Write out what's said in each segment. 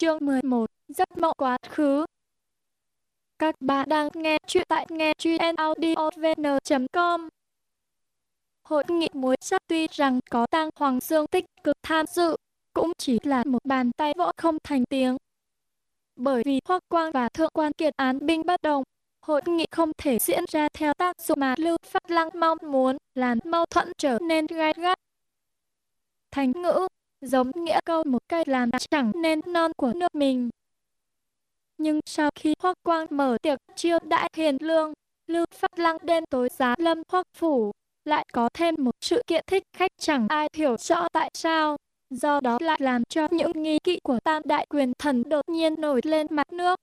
Chương 11 Giấc mộng quá khứ Các bạn đang nghe chuyện tại nghe chuyện audiovn.com Hội nghị muối sắc tuy rằng có Tăng Hoàng Dương tích cực tham dự, cũng chỉ là một bàn tay võ không thành tiếng. Bởi vì Hoắc Quang và Thượng quan Kiệt án binh bất đồng, hội nghị không thể diễn ra theo tác dụng mà Lưu Phát Lăng mong muốn, làm mâu thuẫn trở nên gai gắt. Thành ngữ giống nghĩa câu một cây làm chẳng nên non của nước mình. Nhưng sau khi Hoắc Quang mở tiệc chiêu đại hiền lương, Lưu Phát Lăng đêm tối giá lâm Hoắc Phủ, lại có thêm một sự kiện thích khách chẳng ai hiểu rõ tại sao. Do đó lại làm cho những nghi kỵ của tam đại quyền thần đột nhiên nổi lên mặt nước.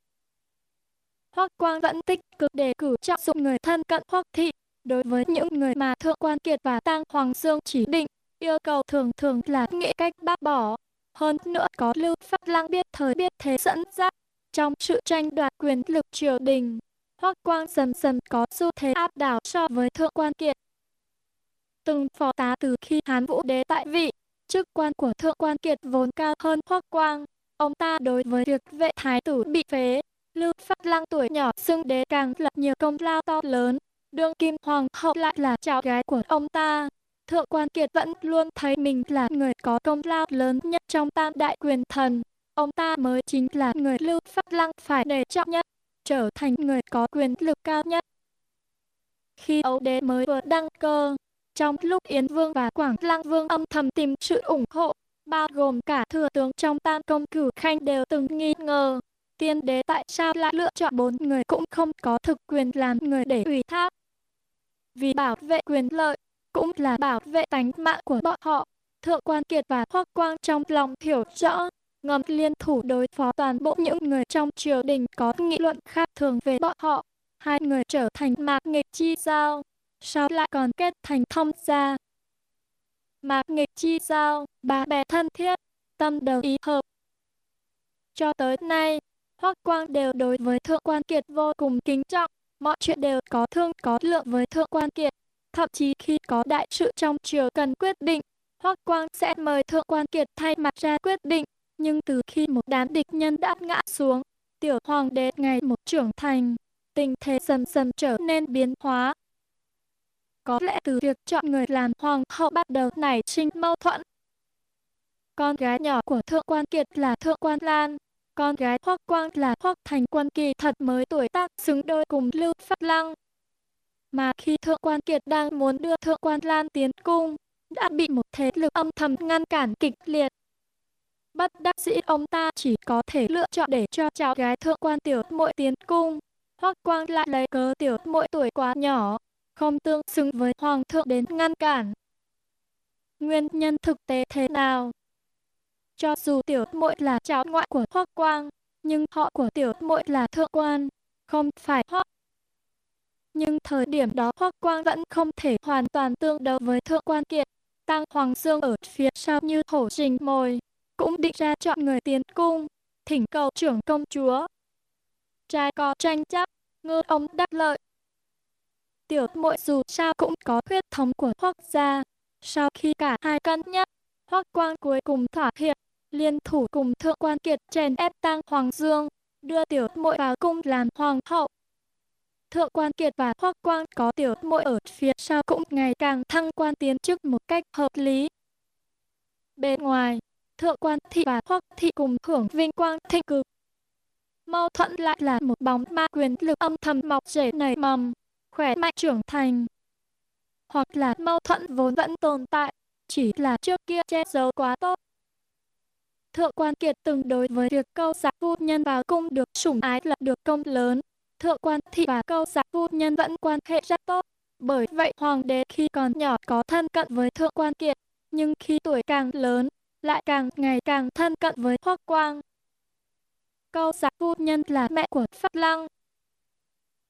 Hoắc Quang vẫn tích cực đề cử trọng dụng người thân cận Hoắc Thị, đối với những người mà Thượng Quan Kiệt và Tăng Hoàng Dương chỉ định, yêu cầu thường thường là nghĩ cách bác bỏ. Hơn nữa có Lưu Phát Lăng biết thời biết thế dẫn dắt. Trong sự tranh đoạt quyền lực triều đình, Hoắc Quang dần dần có xu thế áp đảo so với Thượng Quan Kiệt. Từng phó tá từ khi Hán Vũ Đế tại vị, chức quan của Thượng Quan Kiệt vốn cao hơn Hoắc Quang. Ông ta đối với việc vệ thái tử bị phế, Lưu Phát Lăng tuổi nhỏ xưng đế càng lập nhiều công lao to lớn. Đương kim hoàng hậu lại là cháu gái của ông ta, Thượng quan Kiệt vẫn luôn thấy mình là người có công lao lớn nhất trong tam đại quyền thần. Ông ta mới chính là người lưu phát lăng phải nể trọng nhất, trở thành người có quyền lực cao nhất. Khi Âu Đế mới vừa đăng cơ, trong lúc Yến Vương và Quảng Lăng Vương âm thầm tìm sự ủng hộ, bao gồm cả thừa tướng trong tam công cử khanh đều từng nghi ngờ. Tiên đế tại sao lại lựa chọn bốn người cũng không có thực quyền làm người để ủy thác. Vì bảo vệ quyền lợi, cũng là bảo vệ tánh mạng của bọn họ. Thượng quan Kiệt và Hoắc Quang trong lòng hiểu rõ, ngầm liên thủ đối phó toàn bộ những người trong triều đình có nghị luận khác thường về bọn họ. Hai người trở thành mạc nghịch chi giao, sau lại còn kết thành thông gia. Mạc nghịch chi giao, bà bè thân thiết, tâm đầu ý hợp. Cho tới nay, Hoắc Quang đều đối với Thượng quan Kiệt vô cùng kính trọng, mọi chuyện đều có thương có lượng với Thượng quan Kiệt. Thậm chí khi có đại sự trong triều cần quyết định, Hoắc Quang sẽ mời Thượng quan Kiệt thay mặt ra quyết định. Nhưng từ khi một đám địch nhân đã ngã xuống, tiểu hoàng đế ngày một trưởng thành, tình thế dần dần trở nên biến hóa. Có lẽ từ việc chọn người làm hoàng hậu bắt đầu nảy sinh mâu thuẫn. Con gái nhỏ của Thượng quan Kiệt là Thượng quan Lan, con gái Hoắc Quang là Hoắc Thành Quân kỳ thật mới tuổi tác xứng đôi cùng Lưu Phát Lăng mà khi Thượng quan Kiệt đang muốn đưa Thượng quan Lan tiến cung, đã bị một thế lực âm thầm ngăn cản kịch liệt. Bất đắc dĩ ông ta chỉ có thể lựa chọn để cho cháu gái Thượng quan Tiểu muội tiến cung. Hoắc Quang lại lấy cớ Tiểu muội tuổi quá nhỏ, không tương xứng với Hoàng thượng đến ngăn cản. Nguyên nhân thực tế thế nào? Cho dù Tiểu muội là cháu ngoại của Hoắc Quang, nhưng họ của Tiểu muội là thượng quan, không phải Hoắc nhưng thời điểm đó Hoắc Quang vẫn không thể hoàn toàn tương đấu với Thượng Quan Kiệt. Tăng Hoàng Dương ở phía sau như hổ rình mồi, cũng định ra chọn người tiến cung, thỉnh cầu trưởng công chúa. Trai có tranh chấp, ngư ông đắc lợi. Tiểu muội dù sao cũng có huyết thống của Hoắc gia. Sau khi cả hai cân nhắc, Hoắc Quang cuối cùng thỏa hiệp, liên thủ cùng Thượng Quan Kiệt chèn ép Tăng Hoàng Dương, đưa tiểu muội vào cung làm hoàng hậu. Thượng quan Kiệt và Hoắc Quang có tiểu muội ở phía sau cũng ngày càng thăng quan tiến chức một cách hợp lý. Bên ngoài, Thượng quan Thị và Hoắc Thị cùng hưởng vinh quang thịnh cực. Mâu thuẫn lại là một bóng ma quyền lực âm thầm mọc rễ nảy mầm, khỏe mạnh trưởng thành. Hoặc là mâu thuẫn vốn vẫn tồn tại, chỉ là trước kia che giấu quá tốt. Thượng quan Kiệt từng đối với việc câu giả phu nhân vào cung được sủng ái lập được công lớn, thượng quan thị và câu giả phu nhân vẫn quan hệ rất tốt. Bởi vậy hoàng đế khi còn nhỏ có thân cận với thượng quan kiệt, nhưng khi tuổi càng lớn, lại càng ngày càng thân cận với hoắc quang. Câu giả phu nhân là mẹ của Pháp Lăng.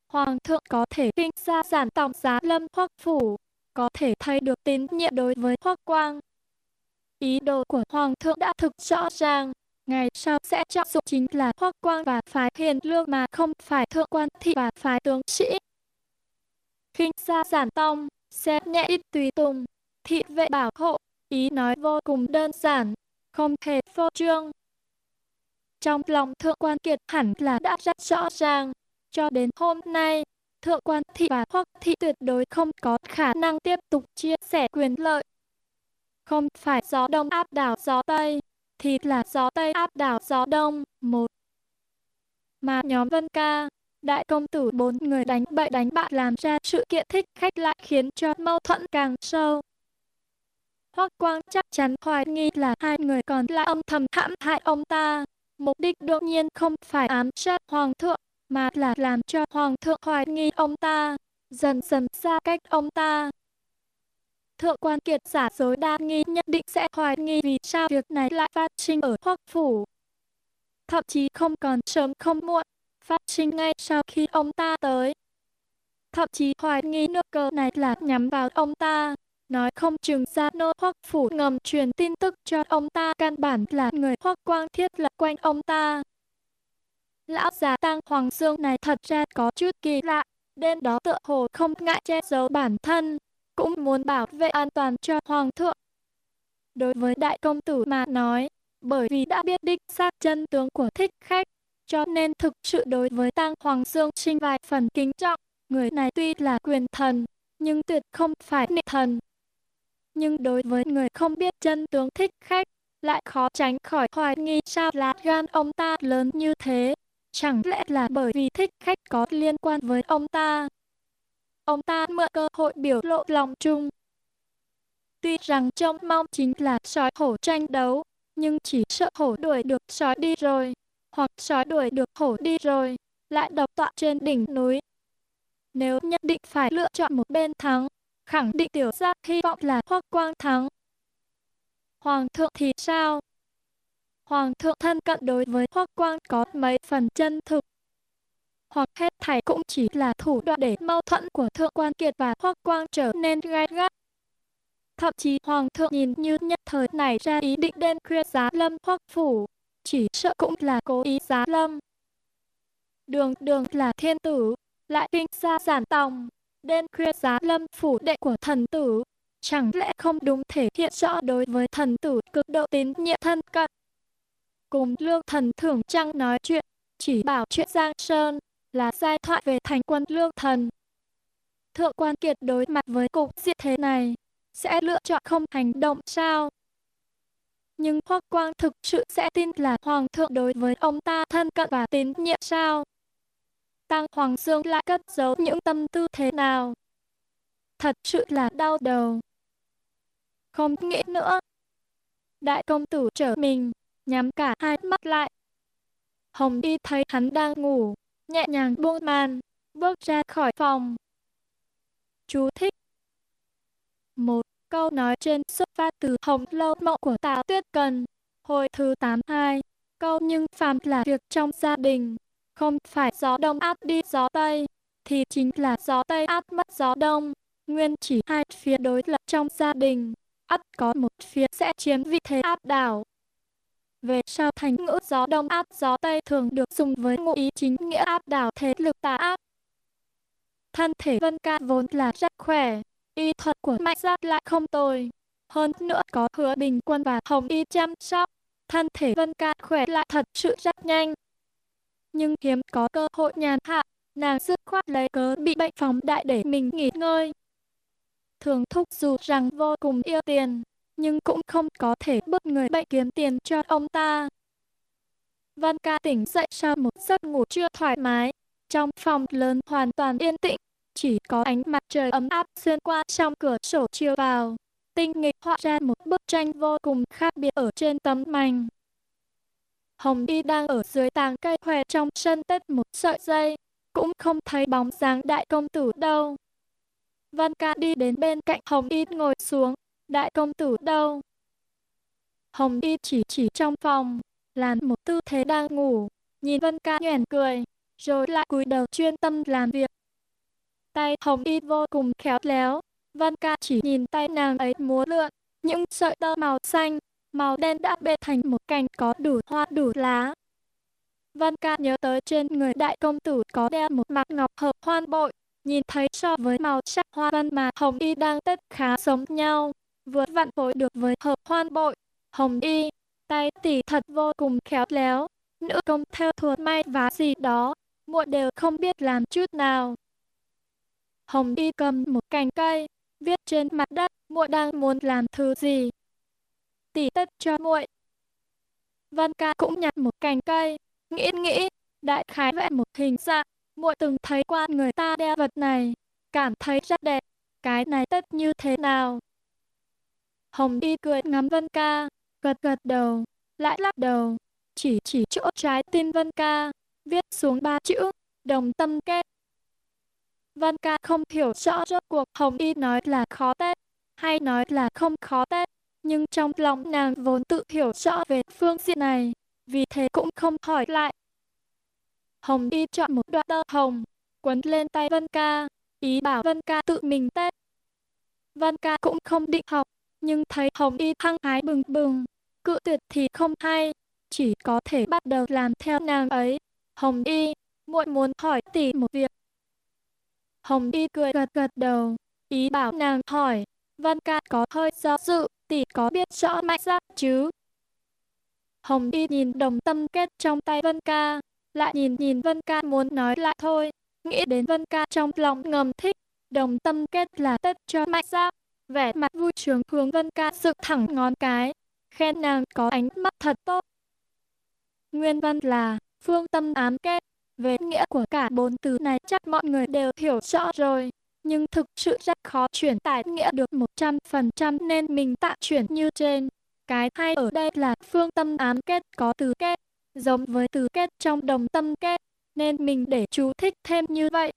Hoàng thượng có thể kinh ra giản tổng giá lâm hoắc phủ, có thể thấy được tín nhiệm đối với hoắc quang. Ý đồ của Hoàng thượng đã thực rõ ràng, ngày sau sẽ trọng dụng chính là Hoắc Quang và phái Hiền Lương mà không phải Thượng Quan Thị và phái tướng sĩ. Khinh xa giản tông, xem nhẹ ít tùy tùng, thị vệ bảo hộ, ý nói vô cùng đơn giản, không hề phô trương. trong lòng thượng quan kiệt hẳn là đã rất rõ ràng. Cho đến hôm nay, thượng quan thị và hoắc thị tuyệt đối không có khả năng tiếp tục chia sẻ quyền lợi. Không phải gió đông áp đảo gió tây, thì là gió tây áp đảo gió đông. Một mà nhóm Vân Ca, đại công tử bốn người đánh bậy đánh bạ làm ra sự kiện thích khách lại khiến cho mâu thuẫn càng sâu. Hoắc Quang chắc chắn hoài nghi là hai người còn lại âm thầm hãm hại ông ta. Mục đích đương nhiên không phải ám sát hoàng thượng, mà là làm cho hoàng thượng hoài nghi ông ta, dần dần xa cách ông ta. Thượng quan kiệt giả dối đa nghi nhất định sẽ hoài nghi vì sao việc này lại phát sinh ở Hoắc Phủ. Thậm chí không còn sớm không muộn, phát sinh ngay sau khi ông ta tới. Thậm chí hoài nghi nước cờ này là nhắm vào ông ta, nói không chừng ra nô hoắc phủ ngầm truyền tin tức cho ông ta căn bản là người hoắc quang thiết lập quanh ông ta. Lão già tăng hoàng dương này thật ra có chút kỳ lạ, đêm đó tựa hồ không ngại che giấu bản thân, cũng muốn bảo vệ an toàn cho hoàng thượng. Đối với đại công tử mà nói, bởi vì đã biết đích xác chân tướng của thích khách, cho nên thực sự đối với Tăng Hoàng Dương sinh vài phần kính trọng. Người này tuy là quyền thần, nhưng tuyệt không phải nị thần. Nhưng đối với người không biết chân tướng thích khách, lại khó tránh khỏi hoài nghi sao lá gan ông ta lớn như thế. Chẳng lẽ là bởi vì thích khách có liên quan với ông ta? Ông ta mượn cơ hội biểu lộ lòng chung. Tuy rằng trông mong chính là sói hổ tranh đấu, nhưng chỉ sợ hổ đuổi được sói đi rồi, hoặc sói đuổi được hổ đi rồi, lại độc tọa trên đỉnh núi. Nếu nhất định phải lựa chọn một bên thắng, khẳng định tiểu gia hy vọng là Hoắc Quang thắng. Hoàng thượng thì sao? Hoàng thượng thân cận đối với Hoắc Quang có mấy phần chân thực. Hoặc hết thảy cũng chỉ là thủ đoạn để mâu thuẫn của Thượng Quan Kiệt và Hoắc Quang trở nên gai gắt. Thậm chí Hoàng thượng nhìn như nhất thời này ra ý định đen khuya giá lâm Hoắc Phủ, chỉ sợ cũng là cố ý giá lâm. Đường đường là thiên tử, lại kinh xa giản tòng, đen khuya giá lâm phủ đệ của thần tử, chẳng lẽ không đúng thể hiện rõ đối với thần tử cực độ tín nhiệm thân cận. Cùng lương thần thưởng trăng nói chuyện, chỉ bảo chuyện Giang Sơn, là giai thoại về thành quân lương thần. Thượng quan kiệt đối mặt với cục diện thế này, sẽ lựa chọn không hành động sao? Nhưng Hoắc Quang thực sự sẽ tin là Hoàng thượng đối với ông ta thân cận và tín nhiệm sao? Tăng Hoàng Dương lại cất giấu những tâm tư thế nào? Thật sự là đau đầu. Không nghĩ nữa. Đại công tử trở mình, nhắm cả hai mắt lại. Hồng Y thấy hắn đang ngủ, nhẹ nhàng buông màn, bước ra khỏi phòng. Chú thích. Một câu nói trên xuất phát từ Hồng Lâu Mộng của Tào Tuyết Cần, hồi thứ 82. Câu nhưng phàm là việc trong gia đình, không phải gió đông áp đi gió tây, thì chính là gió tây áp mất gió đông. Nguyên chỉ hai phía đối lập trong gia đình, ắt có một phía sẽ chiếm vị thế áp đảo. Về sau thành ngữ gió đông áp gió tây thường được dùng với ngụ ý chính nghĩa áp đảo thế lực tà áp. Thân thể Vân Ca vốn là rất khỏe, y thuật của mạnh giác lại không tồi. Hơn nữa có hứa bình quân và hồng y chăm sóc, thân thể Vân Ca khỏe lại thật sự rất nhanh. Nhưng hiếm có cơ hội nhàn hạ, nàng dứt khoát lấy cớ bị bệnh phóng đại để mình nghỉ ngơi. Thường thúc dù rằng vô cùng yêu tiền, nhưng cũng không có thể bớt người bệnh kiếm tiền cho ông ta. Văn ca tỉnh dậy sau một giấc ngủ chưa thoải mái, trong phòng lớn hoàn toàn yên tĩnh, chỉ có ánh mặt trời ấm áp xuyên qua trong cửa sổ chiếu vào. Tinh nghịch họa ra một bức tranh vô cùng khác biệt ở trên tấm màn. Hồng Y đang ở dưới tàng cây khỏe trong sân tết một sợi dây, cũng không thấy bóng dáng đại công tử đâu. Văn ca đi đến bên cạnh Hồng Y ngồi xuống, đại công tử đâu? Hồng Y chỉ chỉ trong phòng, làm một tư thế đang ngủ, nhìn Vân ca nhoẻn cười, rồi lại cúi đầu chuyên tâm làm việc. Tay Hồng Y vô cùng khéo léo, Vân ca chỉ nhìn tay nàng ấy múa lượn, những sợi tơ màu xanh, màu đen đã bê thành một cành có đủ hoa đủ lá. Vân ca nhớ tới trên người đại công tử có đeo một mặt ngọc hợp hoan bội, nhìn thấy so với màu sắc hoa văn mà Hồng Y đang tết khá giống nhau, vừa vặn phối được với hợp hoan bội. Hồng Y, tay tỷ thật vô cùng khéo léo, nữ công theo thuật may vá gì đó, muội đều không biết làm chút nào. Hồng Y cầm một cành cây, viết trên mặt đất, muội đang muốn làm thứ gì. Tỷ tất cho muội. Văn ca cũng nhặt một cành cây, nghĩ nghĩ, đại khái vẽ một hình dạng, muội từng thấy qua người ta đeo vật này, cảm thấy rất đẹp, cái này tất như thế nào? Hồng Y cười ngắm Vân Ca, gật gật đầu, lại lắc đầu, chỉ chỉ chỗ trái tim Vân Ca, viết xuống ba chữ, đồng tâm kết. Vân Ca không hiểu rõ rốt cuộc Hồng Y nói là khó tết, hay nói là không khó tết, nhưng trong lòng nàng vốn tự hiểu rõ về phương diện này, vì thế cũng không hỏi lại. Hồng Y chọn một đoạn tơ hồng, quấn lên tay Vân Ca, ý bảo Vân Ca tự mình tết. Vân Ca cũng không định học, nhưng thấy Hồng Y hăng hái bừng bừng, cự tuyệt thì không hay, chỉ có thể bắt đầu làm theo nàng ấy. Hồng Y, muội muốn hỏi tỷ một việc. Hồng Y cười gật gật đầu, ý bảo nàng hỏi. Văn Ca có hơi do dự, tỷ có biết rõ mạnh ra chứ? Hồng Y nhìn đồng tâm kết trong tay Vân Ca, lại nhìn nhìn Vân Ca muốn nói lại thôi. Nghĩ đến Vân Ca trong lòng ngầm thích, đồng tâm kết là tất cho mạnh ra. Vẻ mặt vui sướng hướng Vân Ca dựng thẳng ngón cái, khen nàng có ánh mắt thật tốt. Nguyên văn là phương tâm ám kết. Về nghĩa của cả bốn từ này chắc mọi người đều hiểu rõ rồi. Nhưng thực sự rất khó chuyển tải nghĩa được 100% nên mình tạm chuyển như trên. Cái hay ở đây là phương tâm ám kết có từ kết, giống với từ kết trong đồng tâm kết, nên mình để chú thích thêm như vậy.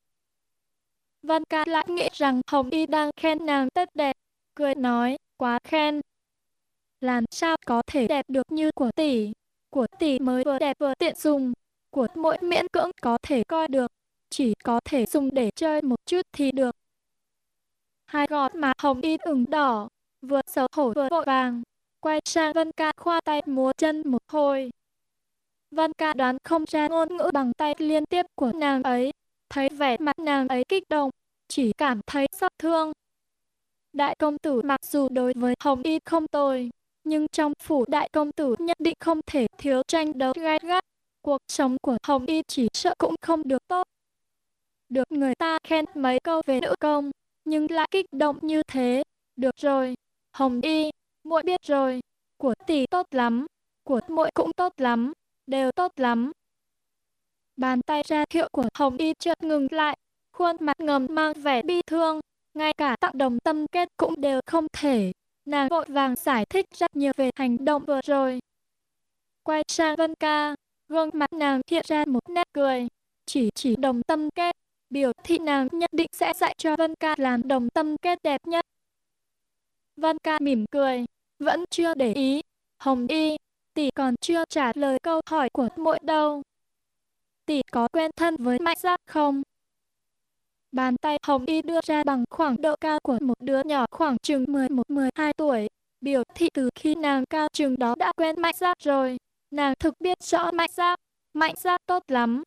Văn ca lại nghĩ rằng Hồng Y đang khen nàng tất đẹp, cười nói, quá khen. Làm sao có thể đẹp được như của tỷ, của tỷ mới vừa đẹp vừa tiện dùng, của mỗi miễn cưỡng có thể coi được, chỉ có thể dùng để chơi một chút thì được. Hai gọt má hồng y ửng đỏ, vừa xấu hổ vừa vội vàng, quay sang Văn Ca khoa tay múa chân một hồi. Văn Ca đoán không ra ngôn ngữ bằng tay liên tiếp của nàng ấy, thấy vẻ mặt nàng ấy kích động, chỉ cảm thấy xót thương. Đại công tử mặc dù đối với Hồng Y không tồi, nhưng trong phủ đại công tử nhất định không thể thiếu tranh đấu gai gắt. Cuộc sống của Hồng Y chỉ sợ cũng không được tốt. Được người ta khen mấy câu về nữ công, nhưng lại kích động như thế. Được rồi, Hồng Y, muội biết rồi, của tỷ tốt lắm, của muội cũng tốt lắm, đều tốt lắm. Bàn tay ra hiệu của Hồng Y chợt ngừng lại, khuôn mặt ngầm mang vẻ bi thương, ngay cả tặng đồng tâm kết cũng đều không thể. Nàng vội vàng giải thích rất nhiều về hành động vừa rồi. Quay sang Vân Ca, gương mặt nàng hiện ra một nét cười, chỉ chỉ đồng tâm kết, biểu thị nàng nhất định sẽ dạy cho Vân Ca làm đồng tâm kết đẹp nhất. Vân Ca mỉm cười, vẫn chưa để ý. Hồng Y, tỷ còn chưa trả lời câu hỏi của muội đâu. Tỷ có quen thân với Mạnh Giác không? Bàn tay Hồng Y đưa ra bằng khoảng độ cao của một đứa nhỏ khoảng chừng 11-12 tuổi. Biểu thị từ khi nàng cao chừng đó đã quen Mạnh Giác rồi. Nàng thực biết rõ Mạnh Giác. Mạnh Giác tốt lắm.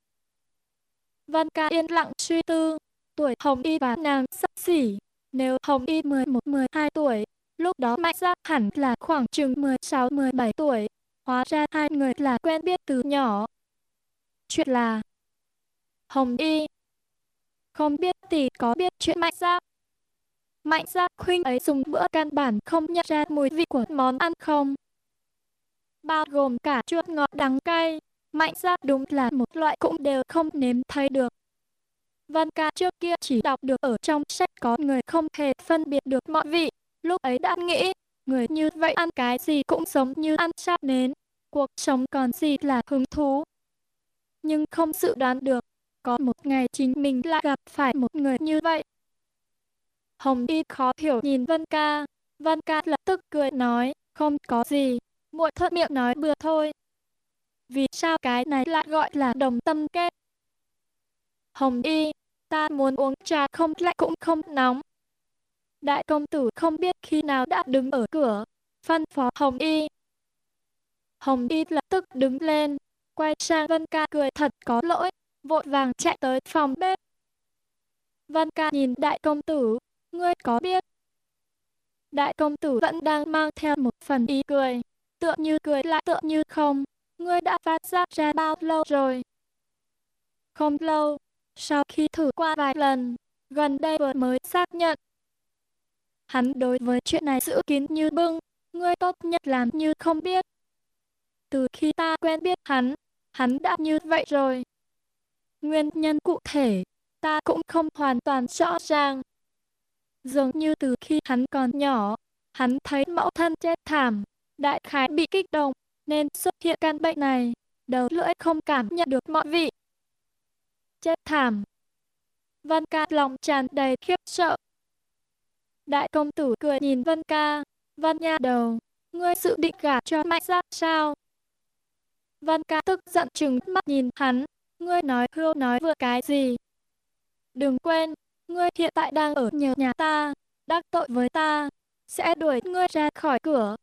Văn ca yên lặng suy tư. Tuổi Hồng Y và nàng sắp xỉ. Nếu Hồng Y 11-12 tuổi, lúc đó Mạnh Giác hẳn là khoảng chừng 16-17 tuổi. Hóa ra hai người là quen biết từ nhỏ. Chuyện là Hồng Y không biết tỷ có biết chuyện mạnh ra. Mạnh ra khuynh ấy dùng bữa căn bản không nhận ra mùi vị của món ăn không. Bao gồm cả chuột ngọt đắng cay, mạnh ra đúng là một loại cũng đều không nếm thấy được. Văn ca trước kia chỉ đọc được ở trong sách có người không hề phân biệt được mọi vị. Lúc ấy đã nghĩ, người như vậy ăn cái gì cũng giống như ăn sáp nến. Cuộc sống còn gì là hứng thú. Nhưng không dự đoán được, có một ngày chính mình lại gặp phải một người như vậy. Hồng Y khó hiểu nhìn Vân Ca. Vân Ca lập tức cười nói, không có gì, muội thuận miệng nói bừa thôi. Vì sao cái này lại gọi là đồng tâm kết? Hồng Y, ta muốn uống trà không lạnh cũng không nóng. Đại công tử không biết khi nào đã đứng ở cửa, phân phó Hồng Y. Hồng Y lập tức đứng lên, quay sang Vân Ca cười thật có lỗi, vội vàng chạy tới phòng bếp. Văn ca nhìn đại công tử, ngươi có biết? Đại công tử vẫn đang mang theo một phần ý cười, tựa như cười lại tựa như không. ngươi đã phát giác ra bao lâu rồi? Không lâu, sau khi thử qua vài lần, gần đây vừa mới xác nhận. Hắn đối với chuyện này giữ kín như bưng, ngươi tốt nhất làm như không biết. Từ khi ta quen biết hắn, hắn đã như vậy rồi. Nguyên nhân cụ thể, ta cũng không hoàn toàn rõ ràng. Dường như từ khi hắn còn nhỏ, hắn thấy mẫu thân chết thảm, đại khái bị kích động, nên xuất hiện căn bệnh này, đầu lưỡi không cảm nhận được mọi vị. Chết thảm. Vân ca lòng tràn đầy khiếp sợ. Đại công tử cười nhìn Vân ca, Vân nha đầu, ngươi dự định gả cho mạnh giác sao? Văn ca tức giận chừng mắt nhìn hắn, ngươi nói hưu nói vừa cái gì? Đừng quên, ngươi hiện tại đang ở nhờ nhà ta, đắc tội với ta, sẽ đuổi ngươi ra khỏi cửa.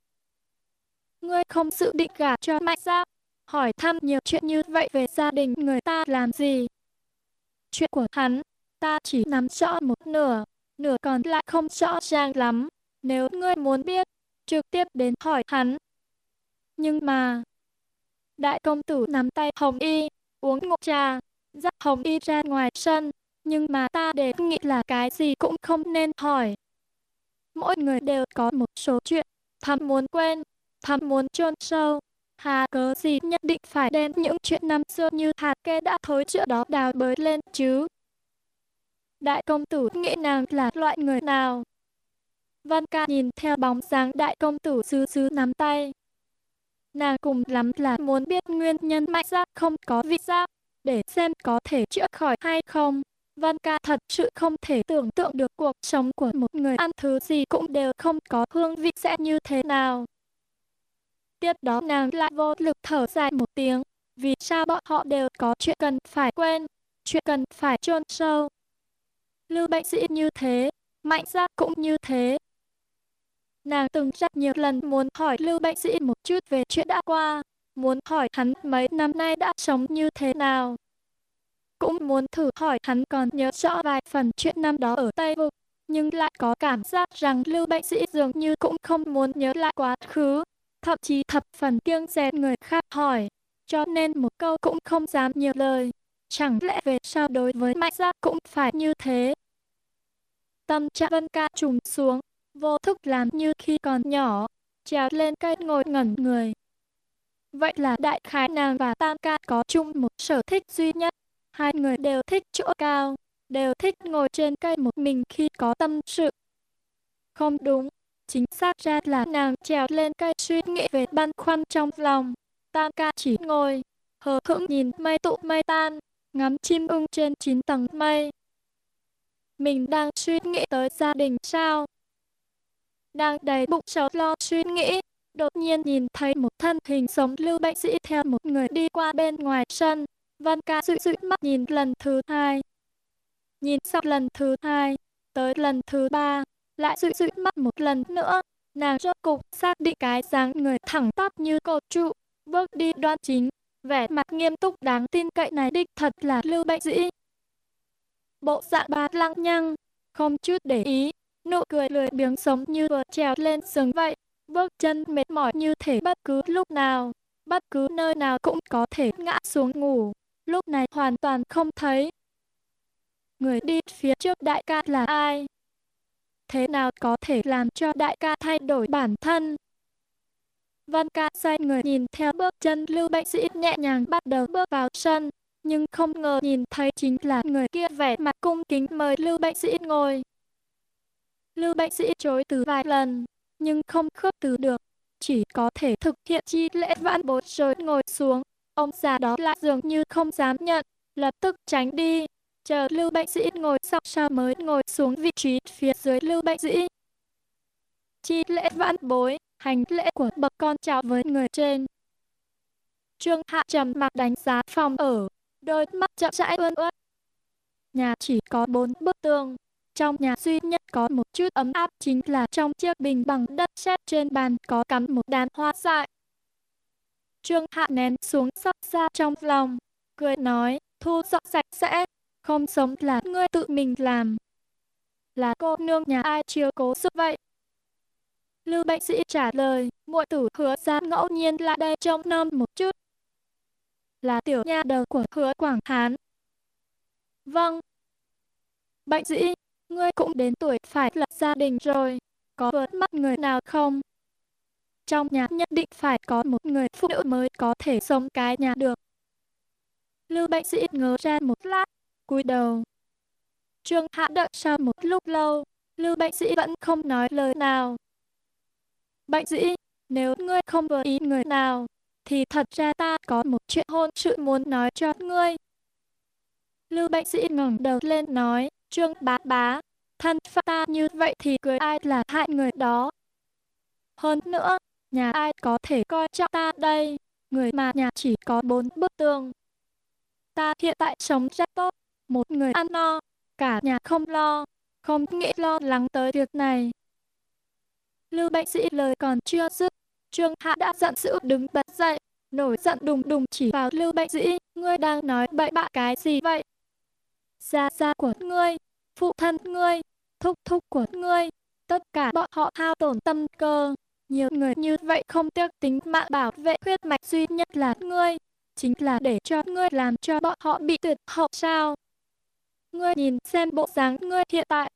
Ngươi không dự định gả cho mạnh sao? hỏi thăm nhiều chuyện như vậy về gia đình người ta làm gì? Chuyện của hắn, ta chỉ nắm rõ một nửa, nửa còn lại không rõ ràng lắm. Nếu ngươi muốn biết, trực tiếp đến hỏi hắn. Nhưng mà, đại công tử nắm tay Hồng Y, uống ngụm trà, dắt Hồng Y ra ngoài sân. Nhưng mà ta đề nghị là cái gì cũng không nên hỏi. Mỗi người đều có một số chuyện, thầm muốn quên, thầm muốn chôn sâu. Hà cớ gì nhất định phải đem những chuyện năm xưa như hạt kê đã thối trước đó đào bới lên chứ. Đại công tử nghĩ nàng là loại người nào? Văn ca nhìn theo bóng dáng đại công tử sứ sứ nắm tay. Nàng cùng lắm là muốn biết nguyên nhân mạnh ra không có vị giác, để xem có thể chữa khỏi hay không. Văn ca thật sự không thể tưởng tượng được cuộc sống của một người ăn thứ gì cũng đều không có hương vị sẽ như thế nào. Tiếp đó nàng lại vô lực thở dài một tiếng, vì sao bọn họ đều có chuyện cần phải quên, chuyện cần phải chôn sâu. Lưu bệnh sĩ như thế, mạnh giác cũng như thế. Nàng từng rất nhiều lần muốn hỏi Lưu bệnh sĩ một chút về chuyện đã qua, muốn hỏi hắn mấy năm nay đã sống như thế nào. Cũng muốn thử hỏi hắn còn nhớ rõ vài phần chuyện năm đó ở Tây Vực, nhưng lại có cảm giác rằng Lưu bệnh sĩ dường như cũng không muốn nhớ lại quá khứ, thậm chí thập phần kiêng dè người khác hỏi, cho nên một câu cũng không dám nhiều lời. Chẳng lẽ về sau đối với mạnh giác cũng phải như thế? Tâm trạng vân ca trùng xuống, vô thức làm như khi còn nhỏ, trèo lên cây ngồi ngẩn người. Vậy là đại khái nàng và tam ca có chung một sở thích duy nhất. Hai người đều thích chỗ cao, đều thích ngồi trên cây một mình khi có tâm sự. Không đúng, chính xác ra là nàng trèo lên cây suy nghĩ về băn khoăn trong lòng. Tam ca chỉ ngồi, hờ hững nhìn mây tụ mây tan, ngắm chim ưng trên chín tầng mây. Mình đang suy nghĩ tới gia đình sao? Đang đầy bụng sầu lo suy nghĩ, đột nhiên nhìn thấy một thân hình sống lưu bệnh sĩ theo một người đi qua bên ngoài sân. Văn ca dụi dụi mắt nhìn lần thứ hai. Nhìn xong lần thứ hai, tới lần thứ ba, lại dụi dụi mắt một lần nữa. Nàng rốt cục xác định cái dáng người thẳng tắp như cột trụ, bước đi đoan chính, vẻ mặt nghiêm túc đáng tin cậy này đích thật là lưu bệnh sĩ Bộ dạng bá lăng nhăng, không chút để ý, nụ cười lười biếng sống như vừa trèo lên sừng vậy, bước chân mệt mỏi như thể bất cứ lúc nào, bất cứ nơi nào cũng có thể ngã xuống ngủ, lúc này hoàn toàn không thấy. Người đi phía trước đại ca là ai? Thế nào có thể làm cho đại ca thay đổi bản thân? Văn ca xoay người nhìn theo bước chân lưu bệnh sĩ nhẹ nhàng bắt đầu bước vào sân, nhưng không ngờ nhìn thấy chính là người kia vẻ mặt cung kính mời lưu bệnh sĩ ngồi. Lưu bệnh sĩ chối từ vài lần, nhưng không khước từ được, chỉ có thể thực hiện chi lễ vãn bối rồi ngồi xuống. Ông già đó lại dường như không dám nhận, lập tức tránh đi, chờ lưu bệnh sĩ ngồi xong sau mới ngồi xuống vị trí phía dưới lưu bệnh sĩ. Chi lễ vãn bối, hành lễ của bậc con cháu với người trên. Trương Hạ trầm mặc đánh giá phòng ở, đôi mắt chậm rãi ươn ướt. Nhà chỉ có bốn bức tường, trong nhà duy nhất có một chút ấm áp chính là trong chiếc bình bằng đất sét trên bàn có cắm một đàn hoa dại. Trương Hạ nén xuống xót ra trong lòng, cười nói, thu dọn sạch sẽ, không sống là ngươi tự mình làm. Là cô nương nhà ai chiếu cố giúp vậy? Lưu bệnh sĩ trả lời, muội tử hứa ra ngẫu nhiên lại đây trông nom một chút. là tiểu nha đầu của hứa Quảng Hán. Vâng. Bệnh sĩ ngươi cũng đến tuổi phải lập gia đình rồi, có vượt mắt người nào không? Trong nhà nhất định phải có một người phụ nữ mới có thể sống cái nhà được. Lưu bệnh sĩ ngớ ra một lát, cúi đầu. Trương Hạ đợi sau một lúc lâu, Lưu bệnh sĩ vẫn không nói lời nào. Bệnh sĩ, nếu ngươi không vừa ý người nào, thì thật ra ta có một chuyện hôn sự muốn nói cho ngươi. Lưu bệnh sĩ ngẩng đầu lên nói, Trương bá bá, thân phận ta như vậy thì cười ai là hại người đó. Hơn nữa, nhà ai có thể coi trọng ta đây, người mà nhà chỉ có bốn bức tường. Ta hiện tại sống rất tốt, một người ăn no, cả nhà không lo, không nghĩ lo lắng tới việc này. Lưu bệnh sĩ lời còn chưa dứt, Trương Hạ đã giận dữ đứng bật dậy, nổi giận đùng đùng chỉ vào Lưu bệnh sĩ, ngươi đang nói bậy bạ cái gì vậy? Gia gia của ngươi, phụ thân ngươi, thúc thúc của ngươi, tất cả bọn họ hao tổn tâm cơ. Nhiều người như vậy không tiếc tính mạng bảo vệ huyết mạch duy nhất là ngươi, chính là để cho ngươi làm cho bọn họ bị tuyệt hậu sao? Ngươi nhìn xem bộ dáng ngươi hiện tại.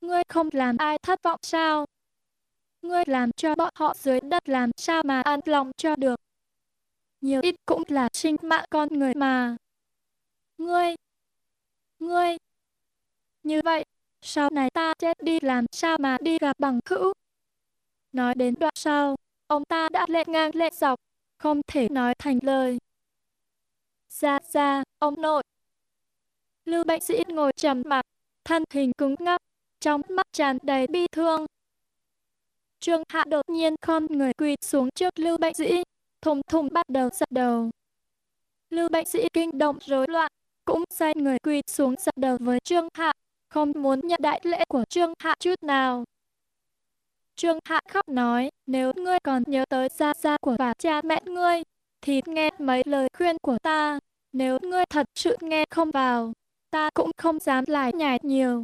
Ngươi không làm ai thất vọng sao? Ngươi làm cho bọn họ dưới đất làm sao mà an lòng cho được. Nhiều ít cũng là sinh mạng con người mà. Ngươi, ngươi, như vậy, sau này ta chết đi làm sao mà đi gặp bằng hữu. Nói đến đoạn sau, ông ta đã lệ ngang lệ dọc, không thể nói thành lời. Ra ra, ông nội. Lưu bệnh sĩ ngồi trầm mặt, thân hình cứng ngắc, trong mắt tràn đầy bi thương. Trương Hạ đột nhiên khom người quỳ xuống trước Lưu bệnh sĩ, thùng thùng bắt đầu giật đầu. Lưu bệnh sĩ kinh động rối loạn, cũng sai người quỳ xuống dập đầu với Trương Hạ, không muốn nhận đại lễ của Trương Hạ chút nào. Trương Hạ khóc nói, nếu ngươi còn nhớ tới gia gia của bà cha mẹ ngươi, thì nghe mấy lời khuyên của ta. Nếu ngươi thật sự nghe không vào, ta cũng không dám lại nhảy nhiều.